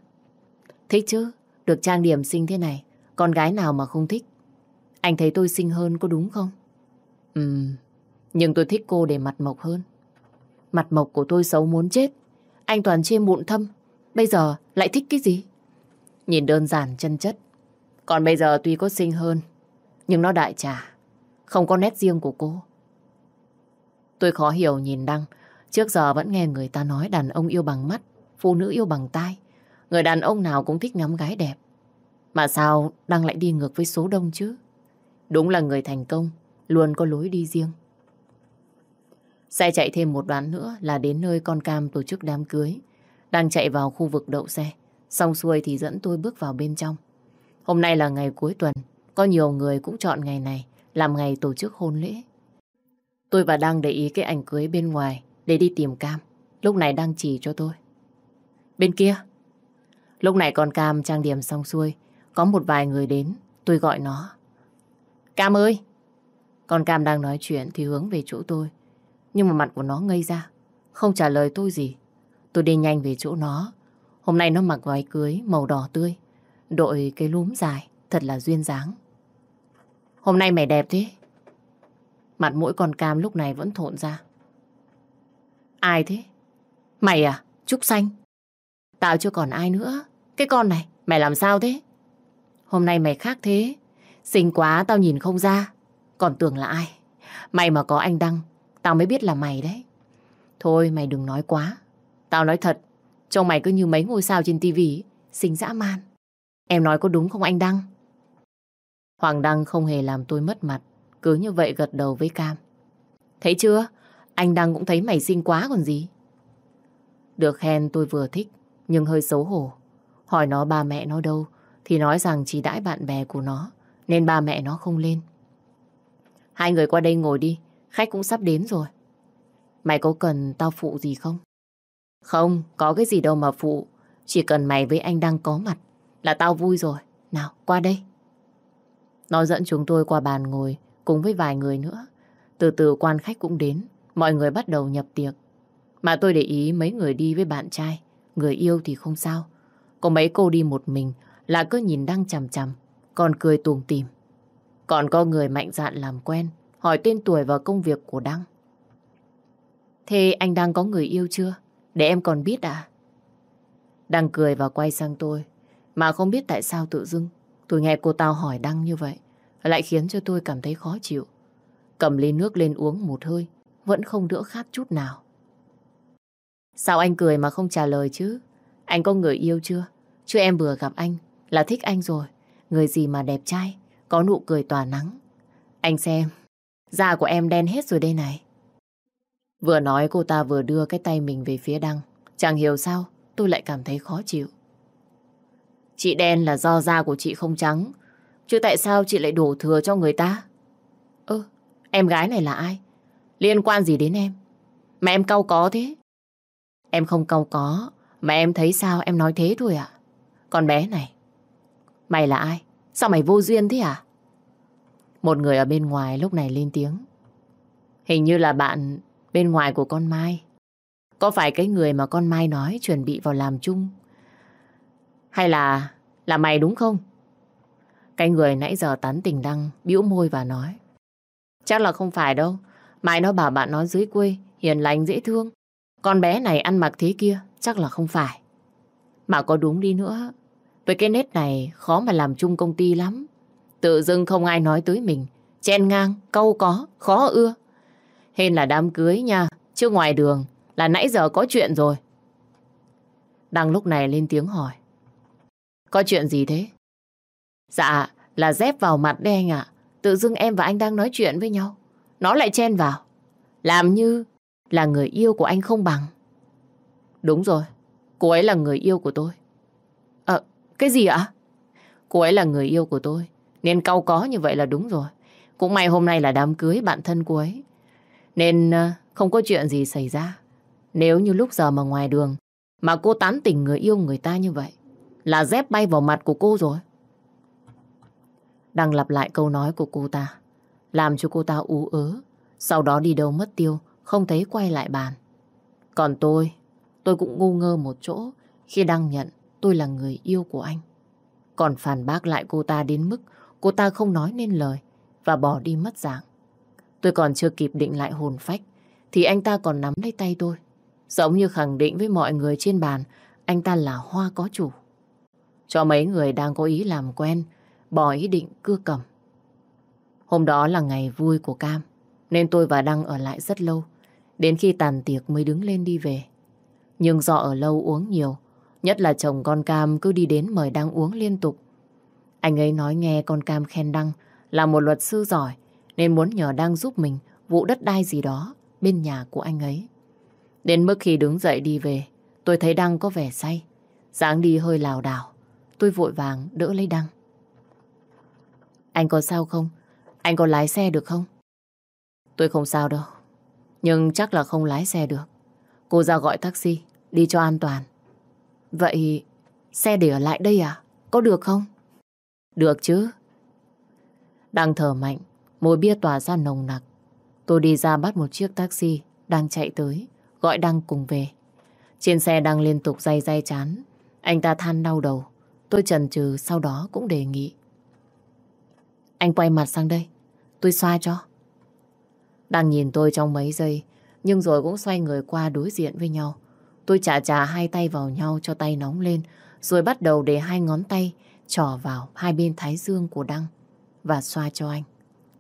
Thích chứ. Được trang điểm xinh thế này. Con gái nào mà không thích. Anh thấy tôi xinh hơn có đúng không? Ừm. Nhưng tôi thích cô để mặt mộc hơn. Mặt mộc của tôi xấu muốn chết. Anh toàn chê mụn thâm. Bây giờ lại thích cái gì? Nhìn đơn giản chân chất. Còn bây giờ tuy có xinh hơn, nhưng nó đại trà. Không có nét riêng của cô. Tôi khó hiểu nhìn Đăng. Trước giờ vẫn nghe người ta nói đàn ông yêu bằng mắt, phụ nữ yêu bằng tai. Người đàn ông nào cũng thích ngắm gái đẹp. Mà sao Đăng lại đi ngược với số đông chứ? Đúng là người thành công, luôn có lối đi riêng. Xe chạy thêm một đoạn nữa là đến nơi con cam tổ chức đám cưới. Đang chạy vào khu vực đậu xe. Xong xuôi thì dẫn tôi bước vào bên trong. Hôm nay là ngày cuối tuần. Có nhiều người cũng chọn ngày này làm ngày tổ chức hôn lễ. Tôi và đang để ý cái ảnh cưới bên ngoài để đi tìm Cam. Lúc này đang chỉ cho tôi. Bên kia. Lúc này con Cam trang điểm xong xuôi. Có một vài người đến. Tôi gọi nó. Cam ơi! Con Cam đang nói chuyện thì hướng về chỗ tôi. Nhưng mà mặt của nó ngây ra. Không trả lời tôi gì. Tôi đi nhanh về chỗ nó. Hôm nay nó mặc váy cưới màu đỏ tươi. Đội cái lúm dài. Thật là duyên dáng. Hôm nay mày đẹp thế. Mặt mũi con cam lúc này vẫn thộn ra. Ai thế? Mày à? Trúc Xanh. Tao chưa còn ai nữa. Cái con này, mày làm sao thế? Hôm nay mày khác thế. Xinh quá tao nhìn không ra. Còn tưởng là ai? Mày mà có anh Đăng, tao mới biết là mày đấy. Thôi mày đừng nói quá. Tao nói thật, Trông mày cứ như mấy ngôi sao trên tivi Xinh dã man. Em nói có đúng không anh Đăng? Hoàng Đăng không hề làm tôi mất mặt. Cứ như vậy gật đầu với Cam. Thấy chưa? Anh Đăng cũng thấy mày xinh quá còn gì. Được khen tôi vừa thích, nhưng hơi xấu hổ. Hỏi nó ba mẹ nó đâu, thì nói rằng chỉ đãi bạn bè của nó, nên ba mẹ nó không lên. Hai người qua đây ngồi đi, khách cũng sắp đến rồi. Mày có cần tao phụ gì không? Không, có cái gì đâu mà phụ. Chỉ cần mày với anh đang có mặt là tao vui rồi. Nào, qua đây. Nó dẫn chúng tôi qua bàn ngồi cùng với vài người nữa. Từ từ quan khách cũng đến. Mọi người bắt đầu nhập tiệc. Mà tôi để ý mấy người đi với bạn trai. Người yêu thì không sao. Có mấy cô đi một mình là cứ nhìn đang chằm chằm. Còn cười tùm tìm. Còn có người mạnh dạn làm quen. Hỏi tên tuổi và công việc của Đăng. Thế anh đang có người yêu chưa? Để em còn biết à? Đăng cười và quay sang tôi. Mà không biết tại sao tự dưng tôi nghe cô tao hỏi Đăng như vậy. Lại khiến cho tôi cảm thấy khó chịu. Cầm ly nước lên uống một hơi. Vẫn không đỡ khát chút nào. Sao anh cười mà không trả lời chứ? Anh có người yêu chưa? Chứ em vừa gặp anh là thích anh rồi. Người gì mà đẹp trai, có nụ cười tỏa nắng. Anh xem, da của em đen hết rồi đây này. Vừa nói cô ta vừa đưa cái tay mình về phía Đăng. Chẳng hiểu sao tôi lại cảm thấy khó chịu. Chị đen là do da của chị không trắng. Chứ tại sao chị lại đổ thừa cho người ta? Ơ, em gái này là ai? Liên quan gì đến em? Mà em cau có thế? Em không cau có, mà em thấy sao em nói thế thôi à? Con bé này, mày là ai? Sao mày vô duyên thế à? Một người ở bên ngoài lúc này lên tiếng. Hình như là bạn bên ngoài của con Mai. Có phải cái người mà con Mai nói chuẩn bị vào làm chung? Hay là là mày đúng không? Cái người nãy giờ tán tình đăng bĩu môi và nói. Chắc là không phải đâu. Mai nó bảo bạn nói dưới quê, hiền lành dễ thương. Con bé này ăn mặc thế kia, chắc là không phải. Mà có đúng đi nữa, với cái nét này khó mà làm chung công ty lắm. Tự dưng không ai nói tới mình, chen ngang, câu có, khó ưa. Hên là đám cưới nha, chứ ngoài đường là nãy giờ có chuyện rồi. Đăng lúc này lên tiếng hỏi. Có chuyện gì thế? Dạ, là dép vào mặt đấy anh ạ. Tự dưng em và anh đang nói chuyện với nhau. Nó lại chen vào. Làm như là người yêu của anh không bằng. Đúng rồi, cô ấy là người yêu của tôi. Ờ, cái gì ạ? Cô ấy là người yêu của tôi, nên cau có như vậy là đúng rồi. Cũng may hôm nay là đám cưới bạn thân cô ấy. Nên ờ, không có chuyện gì xảy ra. Nếu như lúc giờ mà ngoài đường mà cô tán tỉnh người yêu người ta như vậy là dép bay vào mặt của cô rồi. Đang lặp lại câu nói của cô ta làm cho cô ta ú ớ sau đó đi đâu mất tiêu không thấy quay lại bàn. Còn tôi, tôi cũng ngu ngơ một chỗ khi đăng nhận tôi là người yêu của anh. Còn phản bác lại cô ta đến mức cô ta không nói nên lời và bỏ đi mất dạng. Tôi còn chưa kịp định lại hồn phách thì anh ta còn nắm lấy tay tôi. Giống như khẳng định với mọi người trên bàn anh ta là hoa có chủ. Cho mấy người đang có ý làm quen bỏ ý định cưa cầm. Hôm đó là ngày vui của Cam nên tôi và Đăng ở lại rất lâu. Đến khi tàn tiệc mới đứng lên đi về. Nhưng do ở lâu uống nhiều, nhất là chồng con Cam cứ đi đến mời Đăng uống liên tục. Anh ấy nói nghe con Cam khen Đăng là một luật sư giỏi nên muốn nhờ Đăng giúp mình vụ đất đai gì đó bên nhà của anh ấy. Đến mức khi đứng dậy đi về, tôi thấy Đăng có vẻ say. dáng đi hơi lảo đảo. Tôi vội vàng đỡ lấy Đăng. Anh có sao không? Anh có lái xe được không? Tôi không sao đâu. Nhưng chắc là không lái xe được. Cô ra gọi taxi, đi cho an toàn. Vậy xe để ở lại đây à? Có được không? Được chứ. Đang thở mạnh, môi bia tỏa ra nồng nặc. Tôi đi ra bắt một chiếc taxi đang chạy tới, gọi Đăng cùng về. Trên xe Đăng liên tục day day chán. Anh ta than đau đầu. Tôi chần chừ sau đó cũng đề nghị. Anh quay mặt sang đây, tôi xoa cho. Đang nhìn tôi trong mấy giây, nhưng rồi cũng xoay người qua đối diện với nhau. Tôi chà chà hai tay vào nhau cho tay nóng lên, rồi bắt đầu để hai ngón tay trỏ vào hai bên thái dương của Đăng và xoa cho anh.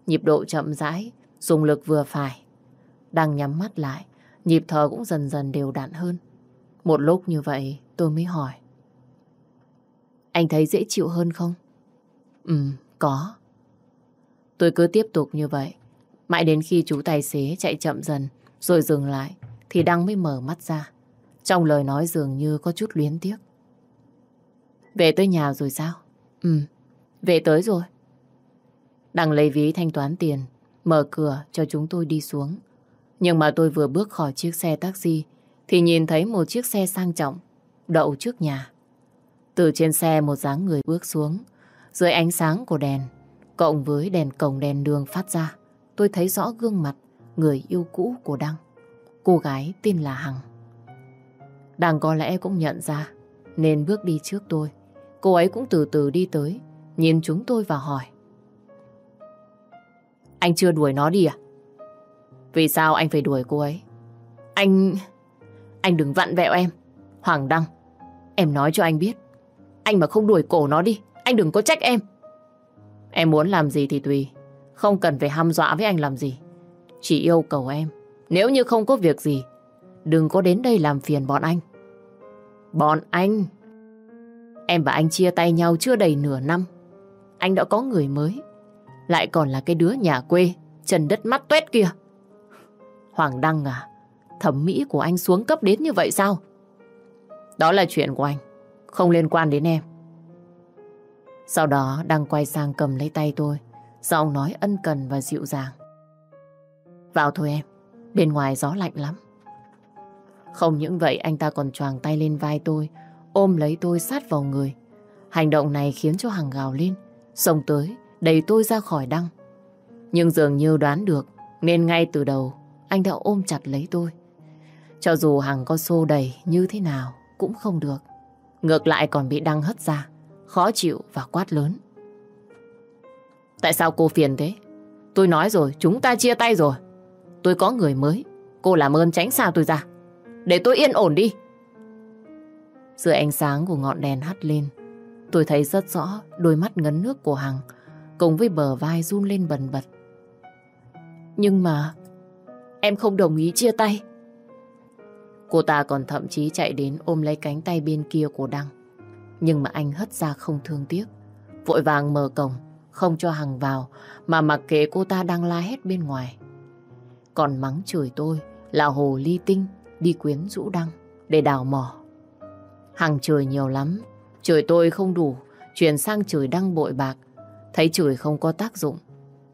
Nhịp độ chậm rãi, dùng lực vừa phải. Đăng nhắm mắt lại, nhịp thở cũng dần dần đều đặn hơn. Một lúc như vậy tôi mới hỏi. Anh thấy dễ chịu hơn không? Ừ, có. Tôi cứ tiếp tục như vậy. Mãi đến khi chú tài xế chạy chậm dần rồi dừng lại thì Đăng mới mở mắt ra. Trong lời nói dường như có chút luyến tiếc. Về tới nhà rồi sao? Ừ, về tới rồi. Đăng lấy ví thanh toán tiền, mở cửa cho chúng tôi đi xuống. Nhưng mà tôi vừa bước khỏi chiếc xe taxi thì nhìn thấy một chiếc xe sang trọng đậu trước nhà. Từ trên xe một dáng người bước xuống, dưới ánh sáng của đèn, cộng với đèn cổng đèn đường phát ra, tôi thấy rõ gương mặt người yêu cũ của Đăng. Cô gái tên là Hằng. Đăng có lẽ cũng nhận ra, nên bước đi trước tôi. Cô ấy cũng từ từ đi tới, nhìn chúng tôi và hỏi. Anh chưa đuổi nó đi à? Vì sao anh phải đuổi cô ấy? Anh... Anh đừng vặn vẹo em. Hoàng Đăng, em nói cho anh biết. Anh mà không đuổi cổ nó đi, anh đừng có trách em. Em muốn làm gì thì tùy. Không cần phải hăm dọa với anh làm gì. Chỉ yêu cầu em. Nếu như không có việc gì, đừng có đến đây làm phiền bọn anh. Bọn anh... Em và anh chia tay nhau chưa đầy nửa năm. Anh đã có người mới. Lại còn là cái đứa nhà quê, trần đất mắt tuét kia. Hoàng Đăng à, thẩm mỹ của anh xuống cấp đến như vậy sao? Đó là chuyện của anh, không liên quan đến em. Sau đó đang quay sang cầm lấy tay tôi, giọng nói ân cần và dịu dàng. Vào thôi em, bên ngoài gió lạnh lắm. Không những vậy anh ta còn choàng tay lên vai tôi, ôm lấy tôi sát vào người. Hành động này khiến cho Hằng gào lên, xông tới, đẩy tôi ra khỏi Đăng. Nhưng dường như đoán được, nên ngay từ đầu anh đã ôm chặt lấy tôi. Cho dù Hằng có xô đầy như thế nào cũng không được. Ngược lại còn bị Đăng hất ra, khó chịu và quát lớn. Tại sao cô phiền thế? Tôi nói rồi, chúng ta chia tay rồi. Tôi có người mới, cô làm ơn tránh xa tôi ra. Để tôi yên ổn đi. Dưới ánh sáng của ngọn đèn hắt lên, tôi thấy rất rõ đôi mắt ngấn nước của Hằng cùng với bờ vai run lên bần bật. Nhưng mà em không đồng ý chia tay. Cô ta còn thậm chí chạy đến ôm lấy cánh tay bên kia của Đăng. Nhưng mà anh hất ra không thương tiếc. Vội vàng mở cổng, không cho Hằng vào, mà mặc kệ cô ta đang la hét bên ngoài. Còn mắng chửi tôi là hồ ly tinh đi quyến rũ Đăng để đào mỏ. Hằng chửi nhiều lắm, chửi tôi không đủ, chuyển sang chửi Đăng bội bạc. Thấy chửi không có tác dụng,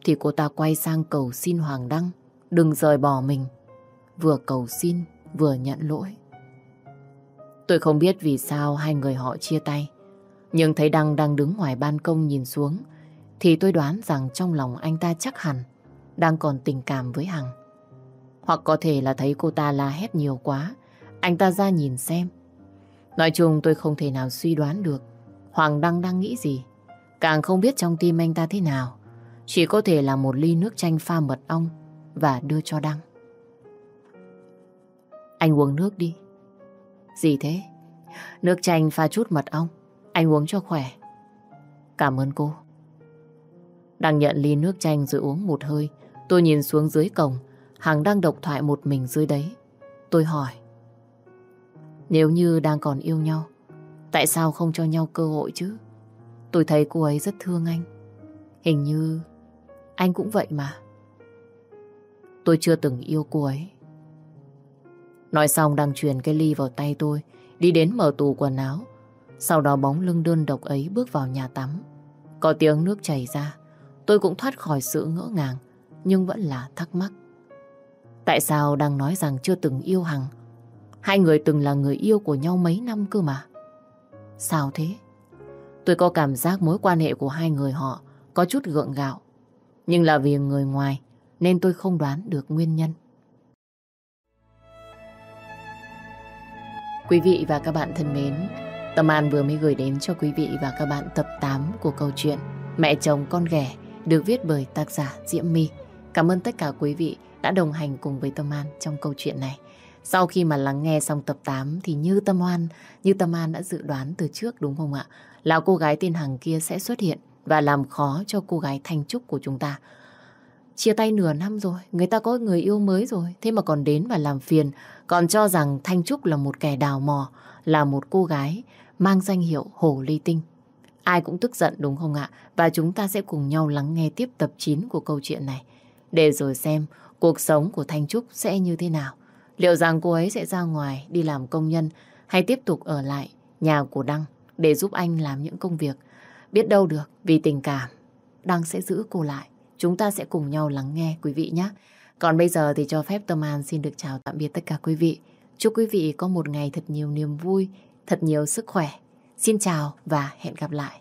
thì cô ta quay sang cầu xin Hoàng Đăng đừng rời bỏ mình. Vừa cầu xin, vừa nhận lỗi. Tôi không biết vì sao hai người họ chia tay. Nhưng thấy Đăng đang đứng ngoài ban công nhìn xuống, thì tôi đoán rằng trong lòng anh ta chắc hẳn đang còn tình cảm với Hằng. Hoặc có thể là thấy cô ta la hét nhiều quá, anh ta ra nhìn xem. Nói chung tôi không thể nào suy đoán được Hoàng Đăng đang nghĩ gì. Càng không biết trong tim anh ta thế nào. Chỉ có thể là một ly nước chanh pha mật ong và đưa cho Đăng. Anh uống nước đi. Gì thế? Nước chanh pha chút mật ong. Anh uống cho khỏe. Cảm ơn cô. Đang nhận ly nước chanh rồi uống một hơi. Tôi nhìn xuống dưới cổng. Hằng đang độc thoại một mình dưới đấy. Tôi hỏi. Nếu như đang còn yêu nhau, tại sao không cho nhau cơ hội chứ? Tôi thấy cô ấy rất thương anh. Hình như anh cũng vậy mà. Tôi chưa từng yêu cô ấy. Nói xong đang truyền cái ly vào tay tôi, đi đến mở tủ quần áo. Sau đó bóng lưng đơn độc ấy bước vào nhà tắm. Có tiếng nước chảy ra, tôi cũng thoát khỏi sự ngỡ ngàng, nhưng vẫn là thắc mắc. Tại sao đang nói rằng chưa từng yêu Hằng? Hai người từng là người yêu của nhau mấy năm cơ mà. Sao thế? Tôi có cảm giác mối quan hệ của hai người họ có chút gượng gạo. Nhưng là vì người ngoài nên tôi không đoán được nguyên nhân. Quý vị và các bạn thân mến, Tâm An vừa mới gửi đến cho quý vị và các bạn tập 8 của câu chuyện Mẹ chồng con ghẻ được viết bởi tác giả Diễm My. Cảm ơn tất cả quý vị đã đồng hành cùng với Tâm An trong câu chuyện này. Sau khi mà lắng nghe xong tập 8 thì như Tâm An, như Tâm An đã dự đoán từ trước đúng không ạ? Là cô gái tên Hằng kia sẽ xuất hiện và làm khó cho cô gái Thanh Trúc của chúng ta chia tay nửa năm rồi, người ta có người yêu mới rồi, thế mà còn đến và làm phiền, còn cho rằng Thanh Trúc là một kẻ đào mò, là một cô gái mang danh hiệu Hồ Ly Tinh. Ai cũng tức giận đúng không ạ? Và chúng ta sẽ cùng nhau lắng nghe tiếp tập 9 của câu chuyện này. Để rồi xem cuộc sống của Thanh Trúc sẽ như thế nào. Liệu rằng cô ấy sẽ ra ngoài đi làm công nhân hay tiếp tục ở lại nhà của Đăng để giúp anh làm những công việc. Biết đâu được, vì tình cảm, Đăng sẽ giữ cô lại. Chúng ta sẽ cùng nhau lắng nghe quý vị nhé. Còn bây giờ thì cho phép Tâm An xin được chào tạm biệt tất cả quý vị. Chúc quý vị có một ngày thật nhiều niềm vui, thật nhiều sức khỏe. Xin chào và hẹn gặp lại.